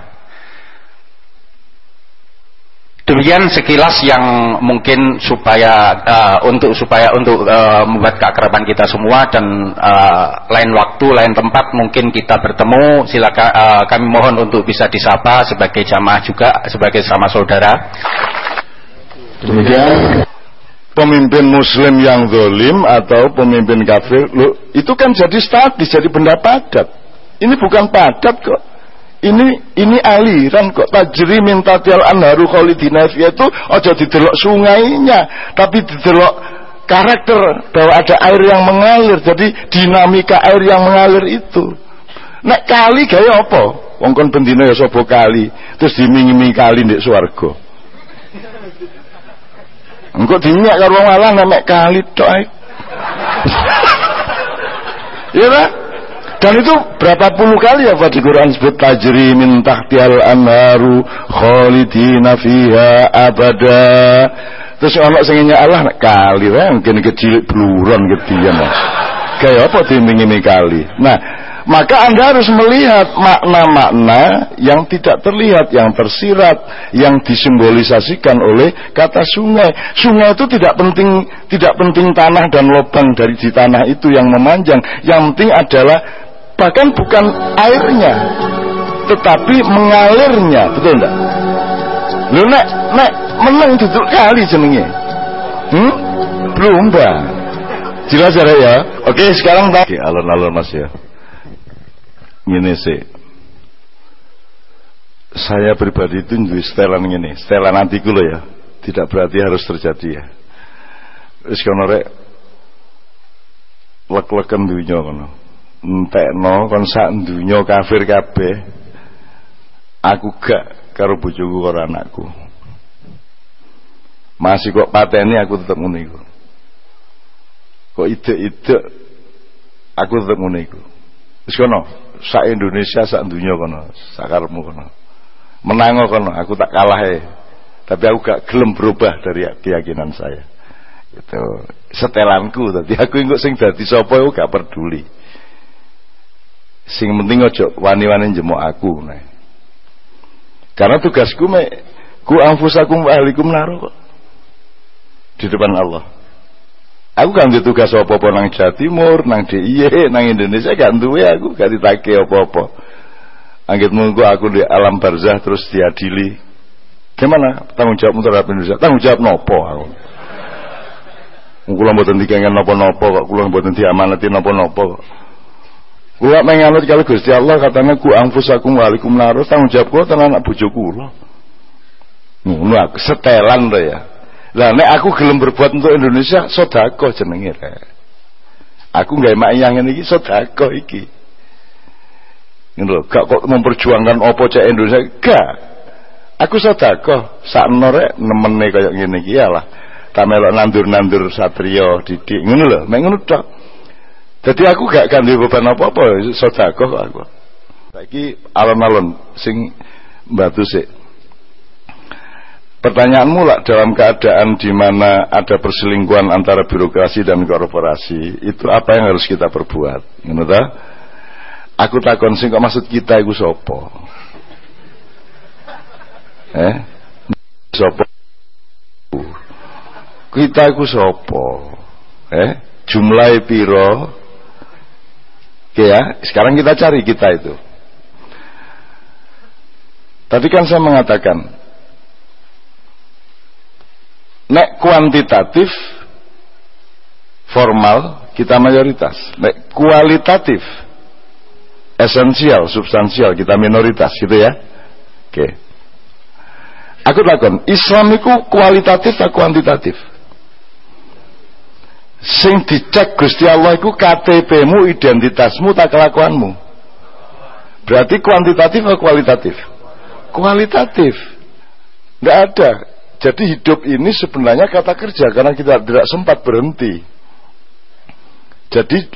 Demikian sekilas yang mungkin supaya uh, untuk supaya untuk uh, membuat keakraban kita semua dan uh, lain waktu, lain tempat mungkin kita bertemu. Silakan uh, kami mohon untuk bisa disapa sebagai jamaah juga sebagai sama saudara. Demikian pemimpin muslim yang zolim atau pemimpin kafir, lo itu kan jadi statis, jadi benda padat. Ini bukan padat kok ini ini aliran kok. Tajri minta tial anharu khalidina itu ojo didelok sungainya tapi didelok karakter bahwa ada air yang mengalir jadi dinamika air yang mengalir itu. Nek kali gaya apa? Wong kon bendina ya sapa kali terus dimingi kali ndek swarga. Engko dinyak karo wong nek kali tok ya kan dan itu berapa puluh kali ya Pak di Quran sebut tajri min tahtial anharu khalidina fiha abada. Terus ono sing Allah kali wae mungkin kecil bluron ketian. Kayak apa dimingi kali. Nah, maka Anda harus melihat makna-makna yang tidak terlihat, yang tersirat, yang disimbolisasikan oleh kata sungai. Sungai itu tidak penting tidak penting tanah dan lubang dari di tanah itu yang memanjang. Yang penting adalah bahkan bukan airnya tetapi mengalirnya betul enggak lu nek nek menang duduk kali jenenge. Hmm? Belum bang jelas ya ya? Oke sekarang tak alon-alon mas ya. Ini sih saya pribadi itu duwe setelan ini setelan antiku loh ya. Tidak berarti harus terjadi ya. Wis kono rek. Lek-leken dunya kono entekno kon sak dunya kafir kabeh aku gak karo bojoku karo anakku. Masih kok pateni aku tetep ngono iku. Kok ide-ide aku tetep ngono iku. Wis kono sak Indonesia sak dunya kono sakarmu kono. Menang kono aku tak kalah tapi aku gak gelem berubah dari keyakinan saya. Itu setelanku tadi aku ingin sing dadi sapa aku gak peduli sing penting ojo wani-wani jemuk aku nah. karena tugasku me ku anfusakum wa ahlikum naro kok. Di depan Allah. Aku kan tugas apa-apa nang Jawa Timur nang DIY nang Indonesia gak duwe aku gak ditake apa-apa. Anggit munggu aku di alam barzah terus diadili. Gimana? Tanggung jawab terhadap Indonesia. Tanggung jawab nopo aku? Kula mboten dikengen napa-napa kok kula mboten diamanati napa-napa kok Kula menganut kalau Gusti Allah katanya ku anfusakum walikum naros tanggung jawab kula tenan anak bojo kula. Ngono aku setelan to ya. Lah nek aku gelem berbuat untuk Indonesia sedekah jenenge rek. Aku gawe mak yang iki sedekah iki. Ngono gak kok memperjuangkan apa cek Indonesia gak. Aku sedekah sakno rek nemene kaya ngene iki ya lah. Tak melok nandur-nandur satrio didik ngono lho, mek ngono tok. Jadi aku gak ganti beban apa-apa, sedekah aku. Saiki alon-alon sing batu sih. Pertanyaanmu lah dalam keadaan di mana ada perselingkuhan antara birokrasi dan korporasi, itu apa yang harus kita perbuat? Ngono? Aku takon sing kok maksud kita iku sapa? Eh? Sapa? Kita iku sapa? Eh? Jumlah piro? Oke ya, sekarang kita cari kita itu. Tapi kan saya mengatakan, nek kuantitatif formal kita mayoritas, nek kualitatif esensial, substansial kita minoritas gitu ya. Oke. Aku lakukan, Islam itu kualitatif atau kuantitatif? Sing dicek Gusti Allah iku KTP-mu, identitasmu, tak kelakuanmu. Berarti kuantitatif atau kualitatif? Kualitatif. Tidak ada. Jadi hidup ini sebenarnya kata kerja karena kita tidak sempat berhenti. Jadi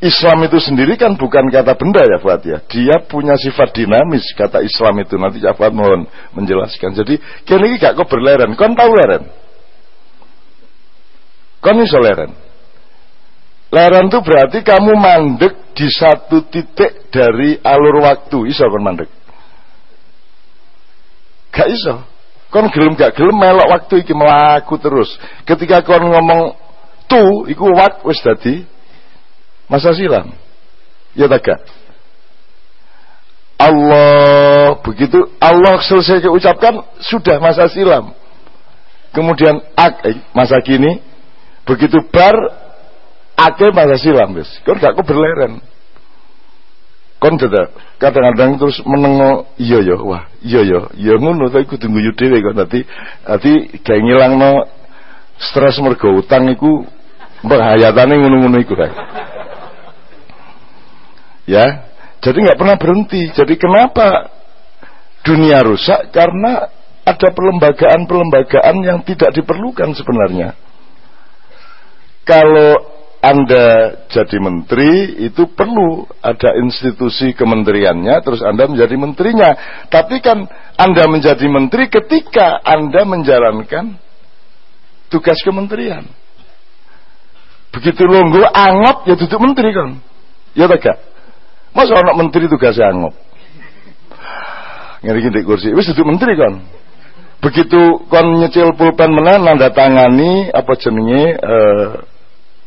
Islam itu sendiri kan bukan kata benda ya Fuad ya. Dia punya sifat dinamis kata Islam itu. Nanti Fuad mohon menjelaskan. Jadi kini gak kok berleren. Kon tahu leren? Kon iso leren. Leren itu berarti kamu mandek di satu titik dari alur waktu. Iso kon mandek. Gak iso. Kon gelem gak gelem melok waktu iki melaku terus. Ketika kon ngomong tu, iku wak wis dadi masa silam. Ya tak Allah begitu Allah selesai diucapkan sudah masa silam. Kemudian ak eh, masa kini Begitu bar ake masa silam wis. Kon gak berleren. Kon kadang-kadang terus menengo iya ya wah iya ya ya ngono tapi kudu guyu dhewe kok dadi dadi gawe ngilangno stres mergo utang iku bahayatane ngono-ngono iku kae. Ya, jadi nggak pernah berhenti. Jadi kenapa dunia rusak? Karena ada perlembagaan-perlembagaan yang tidak diperlukan sebenarnya kalau anda jadi menteri itu perlu ada institusi kementeriannya terus Anda menjadi menterinya. Tapi kan Anda menjadi menteri ketika Anda menjalankan tugas kementerian. Begitu longgo angop ya duduk menteri kan. Ya tak Masa anak menteri tugasnya angop. Ngeri gini kursi, wis duduk menteri kan. Begitu kon nyecil pulpen menang nanda tangani apa jenenge eh,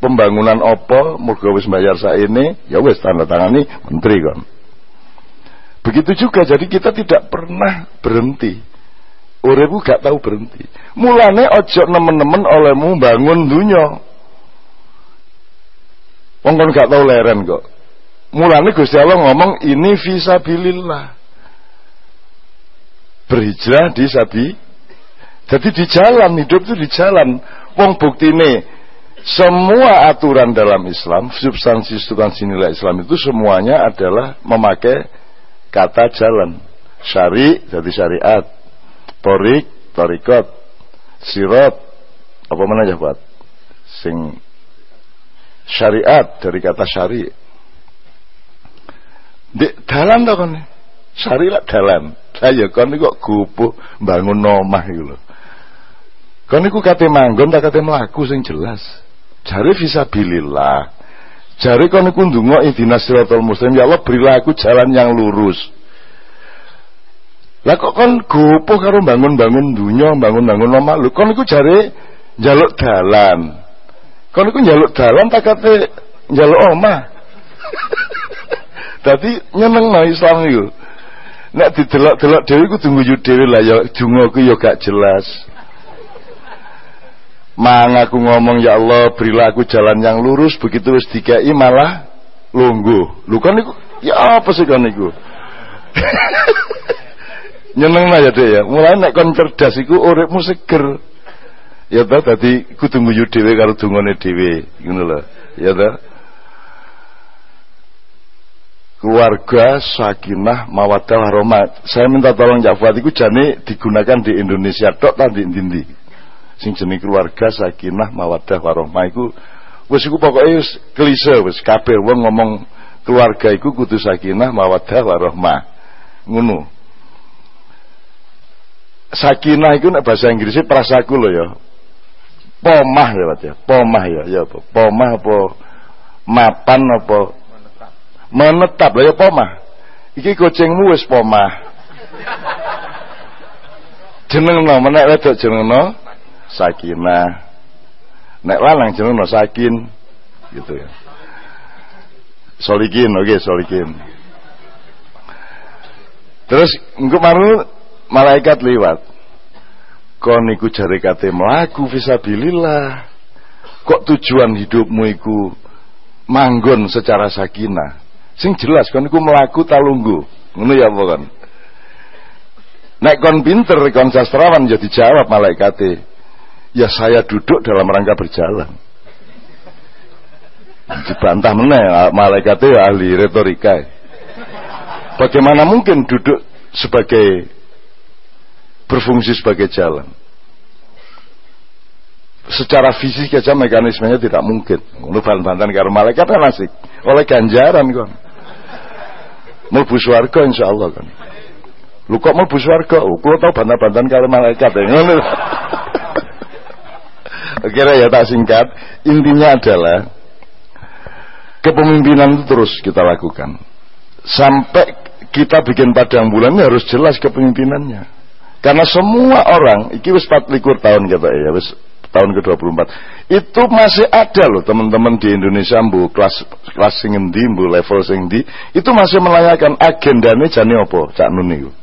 pembangunan opo mergo wis bayar ini ya wis tanda tangani menteri kan begitu juga jadi kita tidak pernah berhenti. Uripku gak tahu berhenti. Mulane ojo nemen-nemen olehmu bangun dunia wong kan gak tahu leren kok. Mulane Gusti Allah ngomong ini visabilillah berhijrah di sabi jadi di jalan hidup itu di jalan wong bukti nih semua aturan dalam Islam, substansi-substansi nilai Islam itu semuanya adalah memakai kata jalan. Syari jadi syariat. Torik, torikot. Sirot, apa mana ya buat? Sing syariat dari kata syari. Di dalan to kan. Syari lah dalan. Saya kan kok gupuh bangun nomah gitu loh. Kan iku kate manggon tak kate mlaku sing jelas. Jari visabilillah. Jari kau niku ndonga ihdinas siratal muslim ya Allah berilah aku jalan yang lurus. Lah kok kon gopoh karo bangun-bangun dunia, bangun-bangun omah lho. Kon niku jare njaluk dalan. Kon niku njaluk dalan tak kate njaluk omah. Dadi nyenengno Islam niku. Nek didelok-delok dhewe kudu nguyu dhewe lah ya jungoku ya gak jelas. Mang aku ngomong ya Allah berilah aku jalan yang lurus begitu wis dikai malah lungguh. Lu kan iku ya apa sih kan iku? Nyeneng lah ya deh ya. Mulai nek kon cerdas iku uripmu seger. Ya ta dadi kudu nguyu dhewe karo dungane dhewe ngono lho. Ya ta. Keluarga sakinah mawaddah rahmat. Saya minta tolong Jafat iku jane digunakan di Indonesia tok ta di sing jeneng keluarga sakinah mawaddah warahmah iku wis iku pokoke wis klise wis kabeh wong ngomong keluarga iku kudu sakinah mawaddah warahmah ngono. Sakinah iku nek bahasa Inggrisnya prasaku lho ya. Pomah ya ya. Pomah ya ya apa? Pomah apa? Mapan apa? Menetap. Lho ya pomah. Iki kucingmu wis pomah. Jeneng no menek wedok jeneng no sakinah nek lanang jeneng no sakin gitu ya. Solikin oke okay, solikin. Terus engko maru malaikat liwat. Kon iku jare kate mlaku fisabilillah kok tujuan hidupmu iku manggon secara sakinah? Sing jelas kon iku mlaku talunggu. Ngono ya apa kan nek kon pinter kon sastrawan jadi ya jawab malaikate Ya saya duduk dalam rangka berjalan. Dibantah meneh malaikatnya ahli retorika. Bagaimana mungkin duduk sebagai berfungsi sebagai jalan? Secara fisik aja mekanismenya tidak mungkin. Lu bantan karo malaikat kan asik. Oleh ganjaran kon. Mlebu swarga insyaallah kan. Lu kok mlebu swarga? Kula tau bantan-bantan karo malaikat ya. Kira ya tak singkat, intinya adalah kepemimpinan itu terus kita lakukan. Sampai kita bikin padang bulan ini harus jelas kepemimpinannya. Karena semua orang, iki wis 24 tahun kata ya, wis tahun ke-24. Itu masih ada loh teman-teman di Indonesia bu kelas kelas sing endi, bu level sing di, itu masih menanyakan agendanya jane apa, Cak Nun.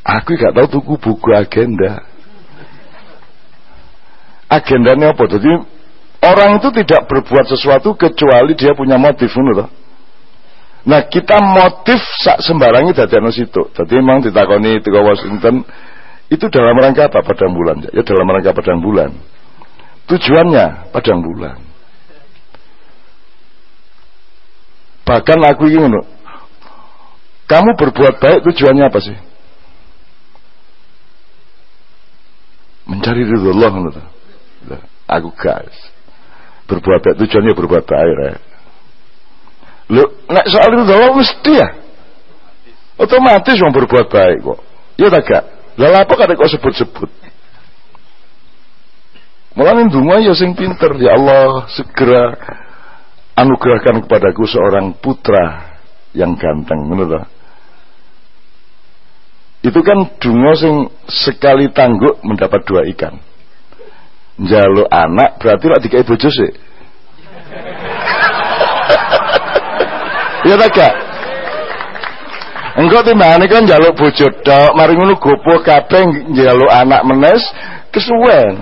Aku gak tahu tuku buku agenda. Agendanya apa? Jadi orang itu tidak berbuat sesuatu kecuali dia punya motif menurut Nah kita motif sak sembarangi dari situ. Jadi memang ditakoni tiga Washington itu dalam rangka apa padang bulan? Ya dalam rangka padang bulan. Tujuannya padang bulan. Bahkan aku ingin kamu berbuat baik tujuannya apa sih? Mencari ridho Allah nah, Aku guys berbuat baik tujuannya berbuat baik ya. Lu nek soal itu Allah mesti ya. Otomatis mau berbuat baik kok. Ya tak gak? Lalu apa kata kok sebut-sebut? Mulane donga ya sing pinter ya Allah segera anugerahkan kepadaku seorang putra yang ganteng ngono Itu kan dungo sing sekali tangguk mendapat dua ikan. Jaluk anak berarti lak dikai bojo sih. Ya tak gak? Engkau timbangane kan jaluk bojo tok, mari ngono gopo kabeh jaluk anak menes kesuwen.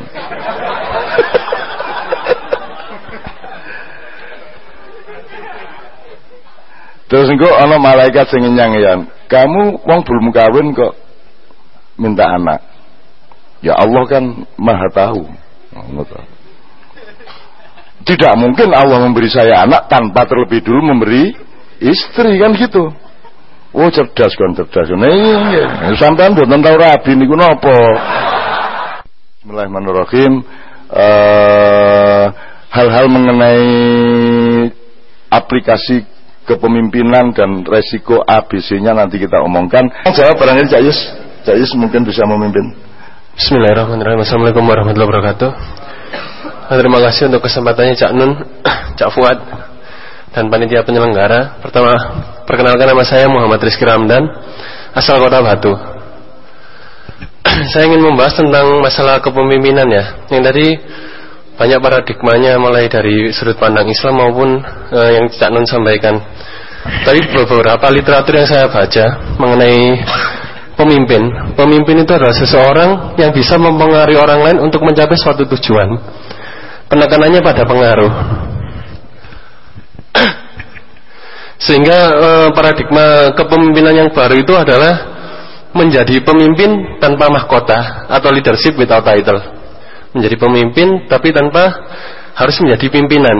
Terus engkau ana malaikat sing nyang Kamu wong belum kawin kok minta anak. Ya Allah kan Maha tahu. Tidak mungkin Allah memberi saya anak tanpa terlebih dulu memberi istri kan gitu oh cerdas kan cerdas nah iya sampean mboten tau rabi niku napa Bismillahirrahmanirrahim uh, hal-hal mengenai aplikasi kepemimpinan dan resiko ABC-nya nanti kita omongkan. Jawab barangkali Cak Yus. Cak Yus mungkin bisa memimpin. Bismillahirrahmanirrahim. Assalamualaikum warahmatullahi wabarakatuh. Terima kasih untuk kesempatannya Cak Nun, Cak Fuad, dan panitia penyelenggara. Pertama, perkenalkan nama saya Muhammad Rizky Ramdan, asal Kota Batu. saya ingin membahas tentang masalah kepemimpinan ya. Yang tadi banyak paradigmanya mulai dari sudut pandang Islam maupun uh, yang Cak Nun sampaikan. Tapi beberapa literatur yang saya baca mengenai pemimpin, pemimpin itu adalah seseorang yang bisa mempengaruhi orang lain untuk mencapai suatu tujuan. Penekanannya pada pengaruh. Sehingga eh, paradigma kepemimpinan yang baru itu adalah menjadi pemimpin tanpa mahkota atau leadership without title. Menjadi pemimpin tapi tanpa harus menjadi pimpinan,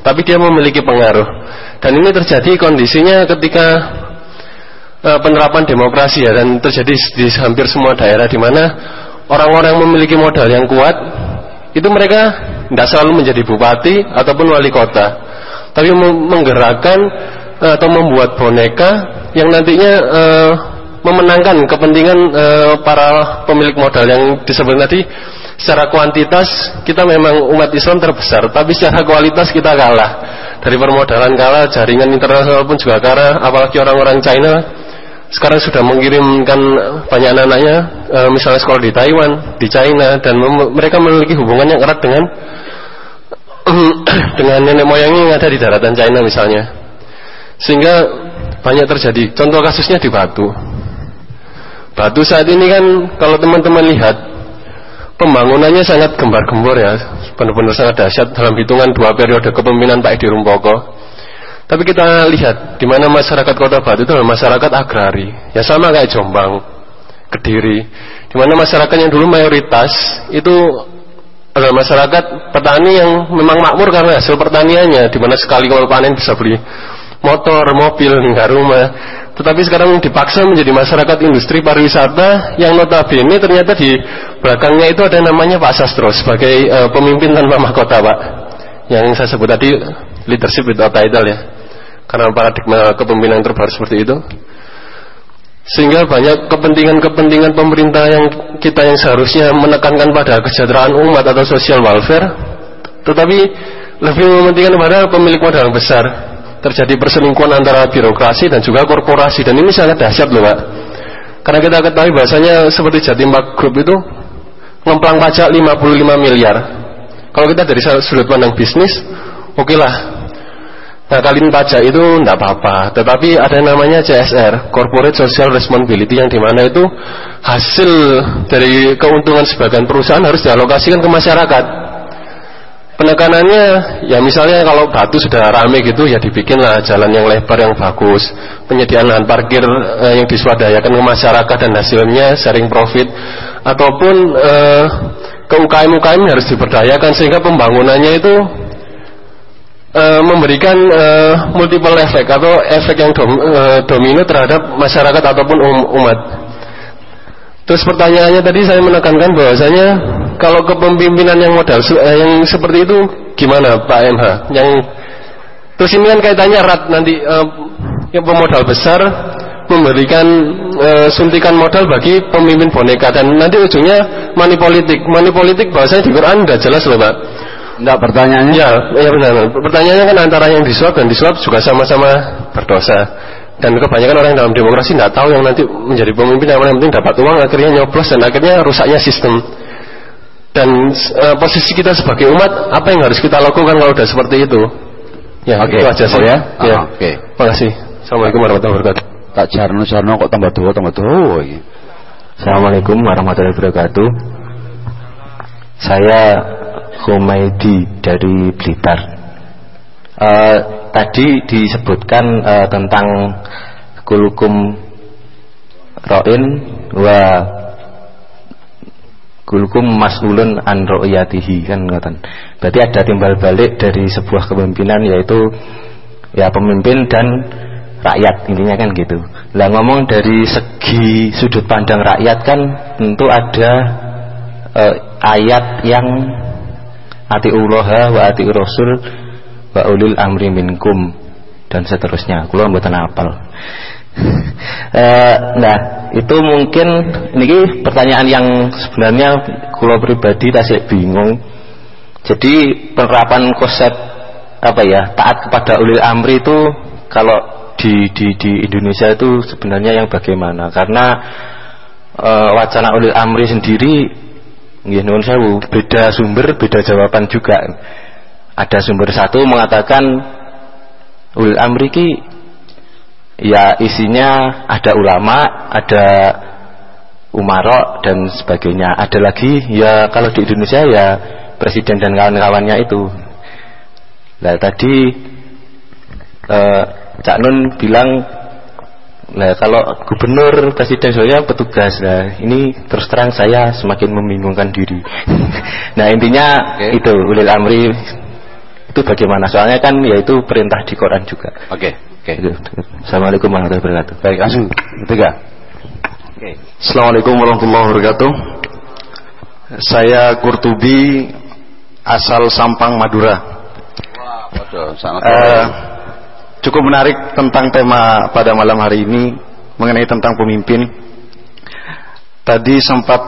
tapi dia memiliki pengaruh. Dan ini terjadi kondisinya ketika penerapan demokrasi ya dan terjadi di hampir semua daerah di mana orang-orang memiliki modal yang kuat itu mereka tidak selalu menjadi bupati ataupun wali kota, tapi menggerakkan Eh, atau membuat boneka yang nantinya uh, memenangkan kepentingan uh, para pemilik modal yang disebut tadi. Secara kuantitas kita memang umat Islam terbesar tapi secara kualitas kita kalah. Dari permodalan kalah jaringan internasional pun juga kalah apalagi orang-orang China sekarang sudah mengirimkan banyak anak-anaknya e, misalnya sekolah di Taiwan, di China dan mereka memiliki hubungan yang erat dengan dengan nenek moyangnya yang ada di daratan China misalnya. Sehingga banyak terjadi. Contoh kasusnya di Batu. Batu saat ini kan kalau teman-teman lihat pembangunannya sangat gembar-gembor ya, benar-benar sangat dahsyat dalam hitungan dua periode kepemimpinan Pak Edi Rumpoko. Tapi kita lihat di mana masyarakat Kota Batu itu adalah masyarakat agrari, ya sama kayak Jombang, Kediri, di mana masyarakat yang dulu mayoritas itu adalah masyarakat petani yang memang makmur karena hasil pertaniannya, di mana sekali kalau panen bisa beli motor, mobil, hingga rumah. Tetapi sekarang dipaksa menjadi masyarakat industri pariwisata yang notabene ternyata di belakangnya itu ada namanya Pak Sastro sebagai uh, pemimpin tanpa mahkota Pak. Yang saya sebut tadi leadership without title ya. Karena paradigma kepemimpinan terbaru seperti itu. Sehingga banyak kepentingan-kepentingan pemerintah yang kita yang seharusnya menekankan pada kesejahteraan umat atau social welfare, tetapi lebih mementingkan pada pemilik modal besar. Terjadi perselingkuhan antara birokrasi dan juga korporasi dan ini sangat dahsyat loh Pak. Karena kita ketahui bahasanya seperti Jatim Park Group itu ngemplang pajak 55 miliar. Kalau kita dari sudut pandang bisnis, oke okay lah Nah kalian pajak itu tidak apa-apa, tetapi ada yang namanya CSR, Corporate Social Responsibility yang di mana itu hasil dari keuntungan sebagian perusahaan harus dialokasikan ke masyarakat. Penekanannya, ya misalnya kalau batu sudah rame gitu, ya dibikinlah jalan yang lebar yang bagus, penyediaan lahan parkir eh, yang diswadayakan ke masyarakat dan hasilnya sharing profit, ataupun eh, ke UKM-UKM harus diberdayakan sehingga pembangunannya itu uh, memberikan uh, multiple efek atau efek yang dom, uh, domino terhadap masyarakat ataupun um, umat. Terus pertanyaannya tadi saya menekankan bahwasanya kalau kepemimpinan yang modal uh, yang seperti itu gimana Pak MH? Yang terus ini kan kaitannya erat nanti yang pemodal besar memberikan uh, suntikan modal bagi pemimpin boneka dan nanti ujungnya money politik. Money politik bahwasanya di Quran sudah jelas loh Pak Enggak pertanyaannya? Ya, ya benar. Pertanyaannya kan antara yang disuap dan disuap juga sama-sama berdosa. Dan kebanyakan orang dalam demokrasi tidak tahu yang nanti menjadi pemimpin yang penting dapat uang akhirnya nyoblos dan akhirnya rusaknya sistem. Dan uh, posisi kita sebagai umat apa yang harus kita lakukan kalau sudah seperti itu? Ya, okay. itu aja sih. ya. ya. Oke. Okay. Makasih. Assalamualaikum warahmatullahi wabarakatuh. Tak jarno jarno kok tambah tua tambah tua Assalamualaikum warahmatullahi wabarakatuh. Saya Humaydi dari Blitar. Uh, tadi disebutkan uh, tentang kulukum roin wa kulukum mas'ulun an ro'yatihi kan. Berarti ada timbal balik dari sebuah kepemimpinan yaitu ya pemimpin dan rakyat intinya kan gitu. Lah ngomong dari segi sudut pandang rakyat kan tentu ada uh, ayat yang ati Allah wa ati Rasul wa ulil amri minkum dan seterusnya. Kulo mboten apal. e, nah, itu mungkin ini pertanyaan yang sebenarnya kulo pribadi tasik bingung. Jadi penerapan konsep apa ya taat kepada ulil amri itu kalau di di di Indonesia itu sebenarnya yang bagaimana? Karena e, wacana ulil amri sendiri Nggih nuwun sewu, beda sumber, beda jawaban juga. Ada sumber satu mengatakan ul amriki ya isinya ada ulama, ada umarok dan sebagainya. Ada lagi ya kalau di Indonesia ya presiden dan kawan-kawannya itu. Nah tadi eh, Cak Nun bilang Nah kalau gubernur presiden saya petugas nah ini terus terang saya semakin membingungkan diri. nah intinya okay. itu ulil amri itu bagaimana soalnya kan yaitu perintah di Quran juga. Oke. Okay. Oke. Okay. Assalamualaikum warahmatullahi wabarakatuh. Baik langsung ketiga. Oke. Okay. Assalamualaikum warahmatullahi wabarakatuh. Saya Kurtubi asal Sampang Madura. Wah, waduh, sangat uh, cukup menarik tentang tema pada malam hari ini mengenai tentang pemimpin. Tadi sempat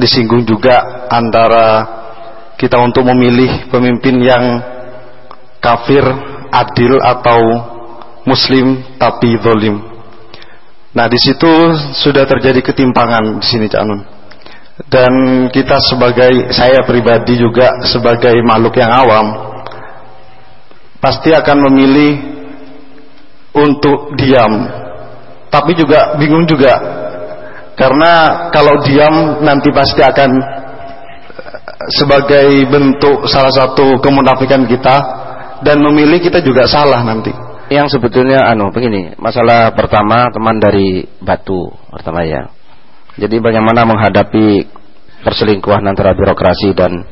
disinggung juga antara kita untuk memilih pemimpin yang kafir, adil atau muslim tapi zolim. Nah di situ sudah terjadi ketimpangan di sini Cak Nun. Dan kita sebagai saya pribadi juga sebagai makhluk yang awam pasti akan memilih untuk diam. Tapi juga bingung juga. Karena kalau diam nanti pasti akan eh, sebagai bentuk salah satu kemunafikan kita dan memilih kita juga salah nanti. Yang sebetulnya anu begini masalah pertama teman dari batu pertama ya. Jadi bagaimana menghadapi perselingkuhan antara birokrasi dan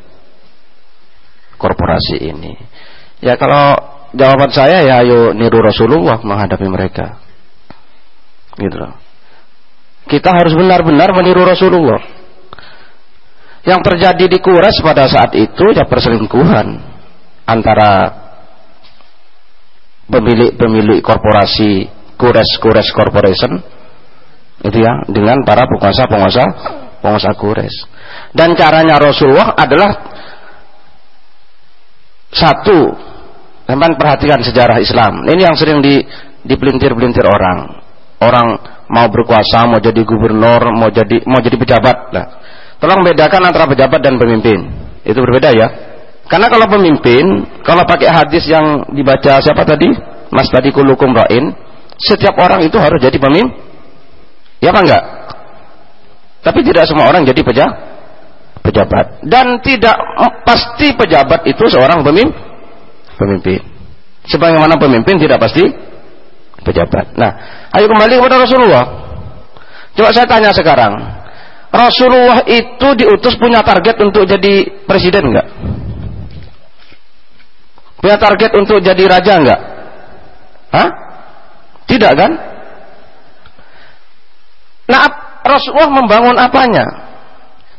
korporasi ini. Ya kalau jawaban saya ya ayo niru Rasulullah menghadapi mereka. Gitu loh. Kita harus benar-benar meniru Rasulullah. Yang terjadi di Kures pada saat itu ya perselingkuhan antara pemilik-pemilik korporasi Kures Kures Corporation itu ya dengan para penguasa-penguasa penguasa Kures. Dan caranya Rasulullah adalah satu, teman perhatikan sejarah Islam. Ini yang sering di dipelintir-pelintir orang. Orang mau berkuasa, mau jadi gubernur, mau jadi mau jadi pejabat lah. Tolong bedakan antara pejabat dan pemimpin. Itu berbeda ya. Karena kalau pemimpin, kalau pakai hadis yang dibaca siapa tadi? Mas tadi kulukum ra'in, setiap orang itu harus jadi pemimpin. Ya apa enggak? Tapi tidak semua orang jadi pejabat. Pejabat dan tidak pasti pejabat itu seorang pemimpin. Pemimpin. Sebagaimana pemimpin tidak pasti pejabat. Nah, ayo kembali kepada Rasulullah. Coba saya tanya sekarang, Rasulullah itu diutus punya target untuk jadi presiden enggak? Punya target untuk jadi raja enggak? Hah? Tidak kan? Nah, Rasulullah membangun apanya?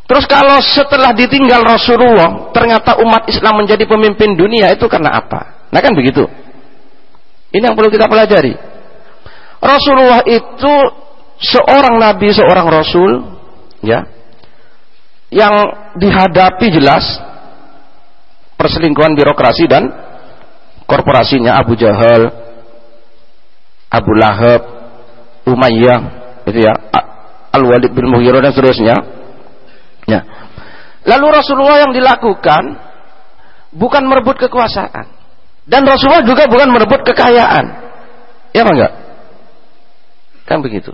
Terus kalau setelah ditinggal Rasulullah, ternyata umat Islam menjadi pemimpin dunia itu karena apa? Nah kan begitu. Ini yang perlu kita pelajari. Rasulullah itu seorang nabi, seorang rasul, ya yang dihadapi jelas perselingkuhan birokrasi dan korporasinya Abu Jahal, Abu Lahab, Umayyah, itu ya, Al-Walid bin Mughirah dan seterusnya. Ya. Lalu Rasulullah yang dilakukan bukan merebut kekuasaan dan Rasulullah juga bukan merebut kekayaan. Ya apa enggak? Kan begitu.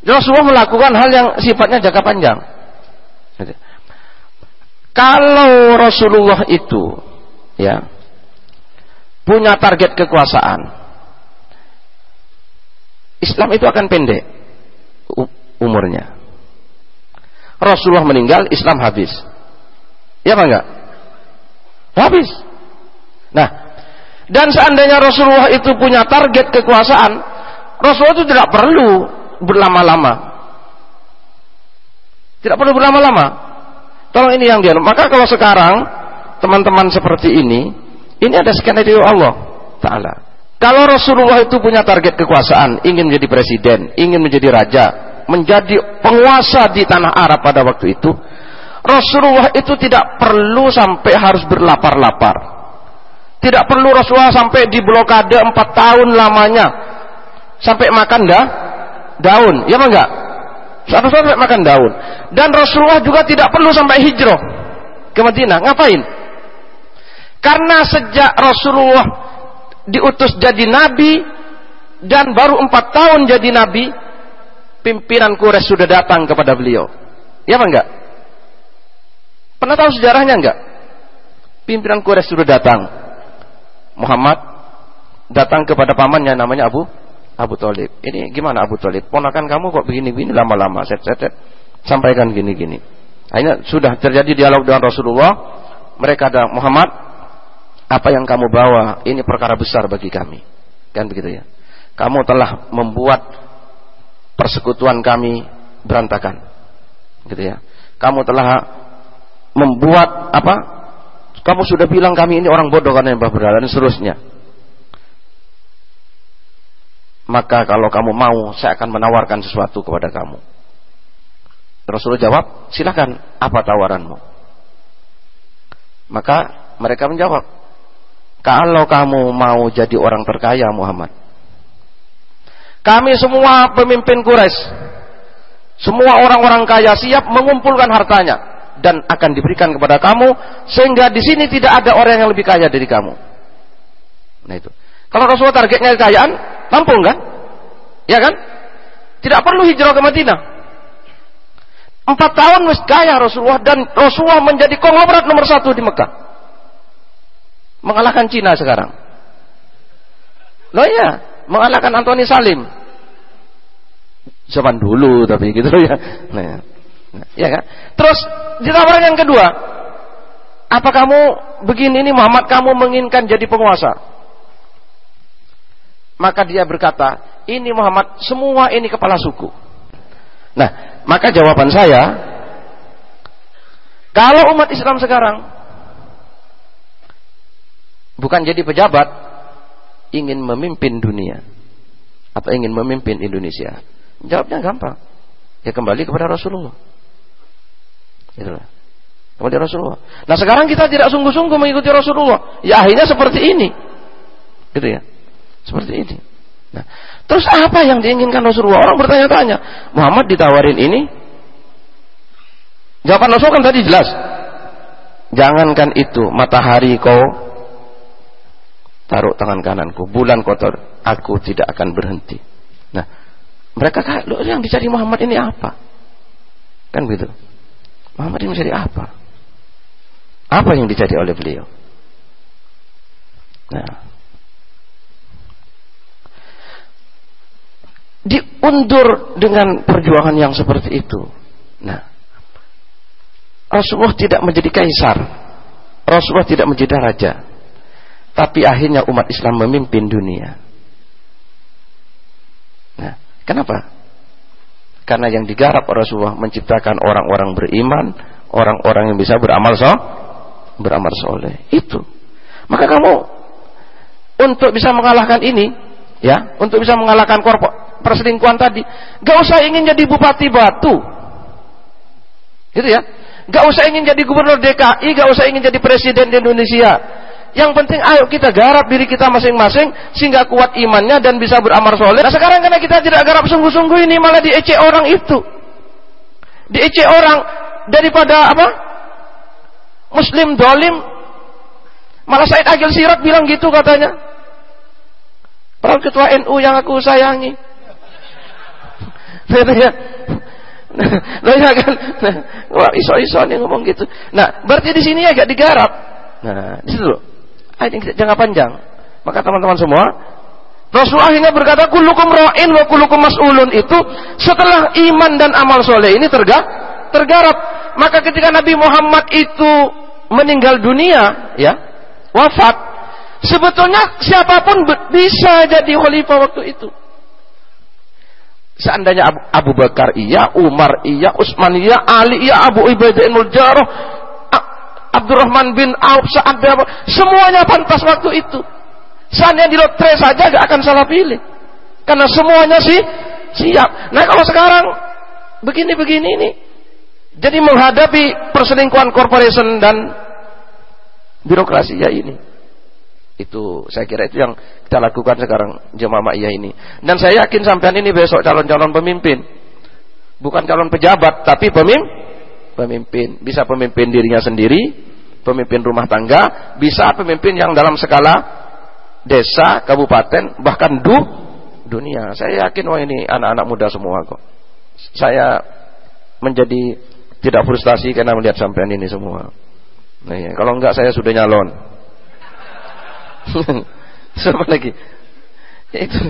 Rasulullah melakukan hal yang sifatnya jangka panjang. Kalau Rasulullah itu ya punya target kekuasaan, Islam itu akan pendek umurnya. Rasulullah meninggal, Islam habis. Ya apa enggak? Habis. Nah, dan seandainya Rasulullah itu punya target kekuasaan, Rasulullah itu tidak perlu berlama-lama. Tidak perlu berlama-lama. Tolong ini yang dia. Maka kalau sekarang teman-teman seperti ini, ini ada skenario Allah Taala. Kalau Rasulullah itu punya target kekuasaan, ingin menjadi presiden, ingin menjadi raja, menjadi penguasa di tanah Arab pada waktu itu, Rasulullah itu tidak perlu sampai harus berlapar-lapar. Tidak perlu Rasulullah sampai di blokade empat tahun lamanya. Sampai makan dah daun, ya apa enggak? Sahabat-sahabat makan daun. Dan Rasulullah juga tidak perlu sampai hijrah ke Madinah. Ngapain? Karena sejak Rasulullah diutus jadi nabi dan baru empat tahun jadi nabi, pimpinan Quraisy sudah datang kepada beliau. Ya apa enggak? Pernah tahu sejarahnya enggak? Pimpinan Quraisy sudah datang. Muhammad datang kepada pamannya namanya Abu Abu Talib. Ini gimana Abu Talib? Ponakan kamu kok begini-begini lama-lama, set, set, set. Sampaikan gini-gini. Akhirnya sudah terjadi dialog dengan Rasulullah. Mereka ada Muhammad, apa yang kamu bawa ini perkara besar bagi kami. Kan begitu ya. Kamu telah membuat persekutuan kami berantakan. Gitu ya. Kamu telah membuat apa? Kamu sudah bilang kami ini orang bodoh karena yang berada dan seterusnya maka kalau kamu mau saya akan menawarkan sesuatu kepada kamu. Rasulullah jawab, silakan apa tawaranmu? Maka mereka menjawab, kalau kamu mau jadi orang terkaya Muhammad, kami semua pemimpin Quraisy, semua orang-orang kaya siap mengumpulkan hartanya dan akan diberikan kepada kamu sehingga di sini tidak ada orang yang lebih kaya dari kamu. Nah itu. Kalau Rasulullah targetnya kekayaan, mampu kan? Ya kan? Tidak perlu hijrah ke Madinah. Empat tahun wis kaya Rasulullah dan Rasulullah menjadi konglomerat nomor satu di Mekah. Mengalahkan Cina sekarang. Loh ya, mengalahkan Antoni Salim. Zaman dulu tapi gitu ya. Nah, ya kan? Terus ditawaran yang kedua. Apa kamu begini ini Muhammad kamu menginginkan jadi penguasa? Maka dia berkata, ini Muhammad semua ini kepala suku. Nah, maka jawaban saya, kalau umat Islam sekarang bukan jadi pejabat, ingin memimpin dunia atau ingin memimpin Indonesia, jawabnya gampang. Ya kembali kepada Rasulullah. Itulah. Kepada Rasulullah. Nah sekarang kita tidak sungguh-sungguh mengikuti Rasulullah. Ya akhirnya seperti ini. Gitu ya. Seperti ini. Nah, terus apa yang diinginkan Rasulullah? Orang bertanya-tanya. Muhammad ditawarin ini. Jawaban Rasul kan tadi jelas. Jangankan itu, matahari kau taruh tangan kananku, bulan kotor, aku tidak akan berhenti. Mereka kata, yang dicari Muhammad ini apa? Kan begitu. Muhammad ini mencari apa? Apa yang dicari oleh beliau? Nah, diundur dengan perjuangan yang seperti itu. Nah, Rasulullah tidak menjadi kaisar, Rasulullah tidak menjadi raja, tapi akhirnya umat Islam memimpin dunia. Kenapa? Karena yang digarap Rasulullah menciptakan orang-orang beriman, orang-orang yang bisa beramal so, beramal soleh. Itu. Maka kamu untuk bisa mengalahkan ini, ya, untuk bisa mengalahkan korpo, perselingkuhan tadi, gak usah ingin jadi bupati Batu, gitu ya. Gak usah ingin jadi gubernur DKI, gak usah ingin jadi presiden di Indonesia. Yang penting ayo kita garap diri kita masing-masing sehingga kuat imannya dan bisa beramal soleh. Nah sekarang karena kita tidak garap sungguh-sungguh ini malah diece orang itu. Diece orang daripada apa? Muslim dolim. Malah Said Agil Sirat bilang gitu katanya. Padahal ketua NU yang aku sayangi. Katanya, Loh ya kan, wah iso-iso nih ngomong gitu. Nah, berarti di sini agak digarap. Nah, di situ loh. Ah, ini jangka panjang. Maka teman-teman semua, Rasulullah akhirnya berkata, "Kullukum ra'in wa kullukum mas'ulun." Itu setelah iman dan amal soleh ini terga, tergarap. Maka ketika Nabi Muhammad itu meninggal dunia, ya, wafat, sebetulnya siapa pun bisa jadi khalifah waktu itu. Seandainya Abu, Bakar iya, Umar iya, Utsman iya, Ali iya, Abu Ubaidah bin Jarrah, Abdurrahman bin Auf, Sa'ad bin semuanya pantas waktu itu. Seandainya di lotre saja gak akan salah pilih. Karena semuanya sih siap. Nah kalau sekarang begini-begini ini, jadi menghadapi perselingkuhan corporation dan birokrasi ya ini. Itu saya kira itu yang kita lakukan sekarang jemaah Ma'iyah ini. Dan saya yakin sampean ini besok calon-calon pemimpin. Bukan calon pejabat, tapi pemimpin. Pemimpin. Bisa pemimpin dirinya sendiri, pemimpin rumah tangga, bisa pemimpin yang dalam skala desa, kabupaten, bahkan du dunia. Saya yakin wah ini anak-anak muda semua kok. Saya menjadi tidak frustasi karena melihat sampean ini semua. Nah, ya. kalau enggak saya sudah nyalon. Siapa lagi? Itu.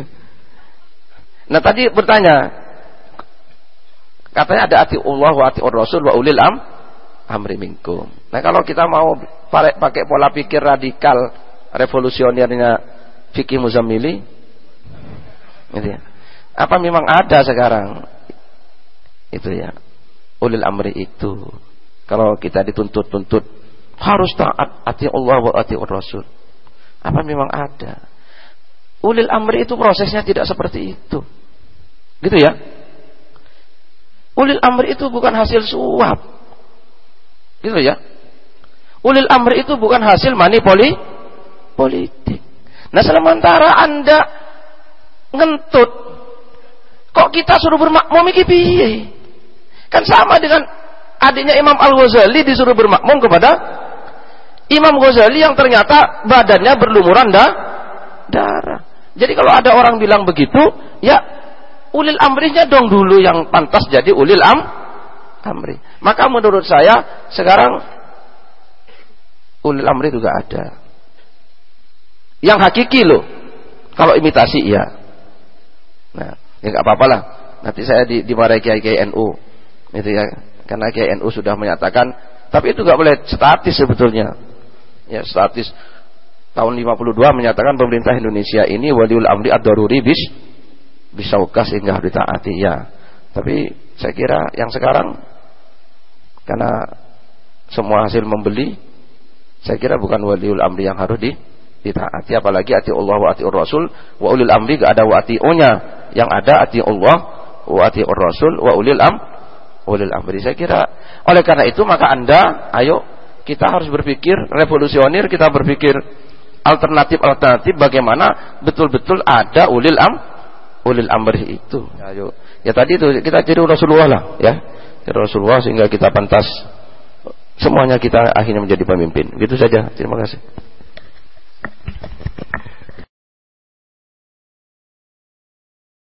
Nah tadi bertanya, katanya ada ati Allah wa ati Rasul wa ulil am amri minkum. Nah kalau kita mau pakai pola pikir radikal revolusionernya fikih Muzammili, gitu ya. Apa memang ada sekarang? Itu ya. Ulil amri itu. Kalau kita dituntut-tuntut harus taat ati Allah wa ati Rasul. Apa memang ada? Ulil amri itu prosesnya tidak seperti itu. Gitu ya? Ulil amri itu bukan hasil suap. Gitu ya? Ulil amri itu bukan hasil manipuli politik. Nah sementara Anda ngentut kok kita suruh bermakmum iki piye? Kan sama dengan adiknya Imam Al-Ghazali disuruh bermakmum kepada Imam Ghazali yang ternyata badannya berlumuran da, darah. Jadi kalau ada orang bilang begitu, ya ulil amrinya dong dulu yang pantas jadi ulil am amri. Maka menurut saya sekarang ulil amri juga ada. Yang hakiki loh. Kalau imitasi iya. Nah, ya nggak apa-apa lah. Nanti saya di, dimarahi kiai kiai NU. Itu ya. Karena kiai NU sudah menyatakan Tapi itu nggak boleh statis sebetulnya. Ya statis. Tahun 52 menyatakan pemerintah Indonesia ini waliul amri ad-daruri bis bisaukas sehingga harus ditaati ya. Tapi saya kira yang sekarang karena semua hasil membeli saya kira bukan waliul amri yang harus di ditaati. Apalagi ati Allah wa ati Rasul wa ulil amri gak ada wa ati nya yang ada ati Allah wa ati Rasul wa ulil am ulil amri. Saya kira oleh karena itu maka Anda ayo kita harus berpikir revolusioner kita berpikir alternatif-alternatif bagaimana betul-betul ada ulil am ulil amri itu. Ya, ya tadi itu kita jadi Rasulullah lah ya. Jadi Rasulullah sehingga kita pantas semuanya kita akhirnya menjadi pemimpin. Gitu saja. Terima kasih.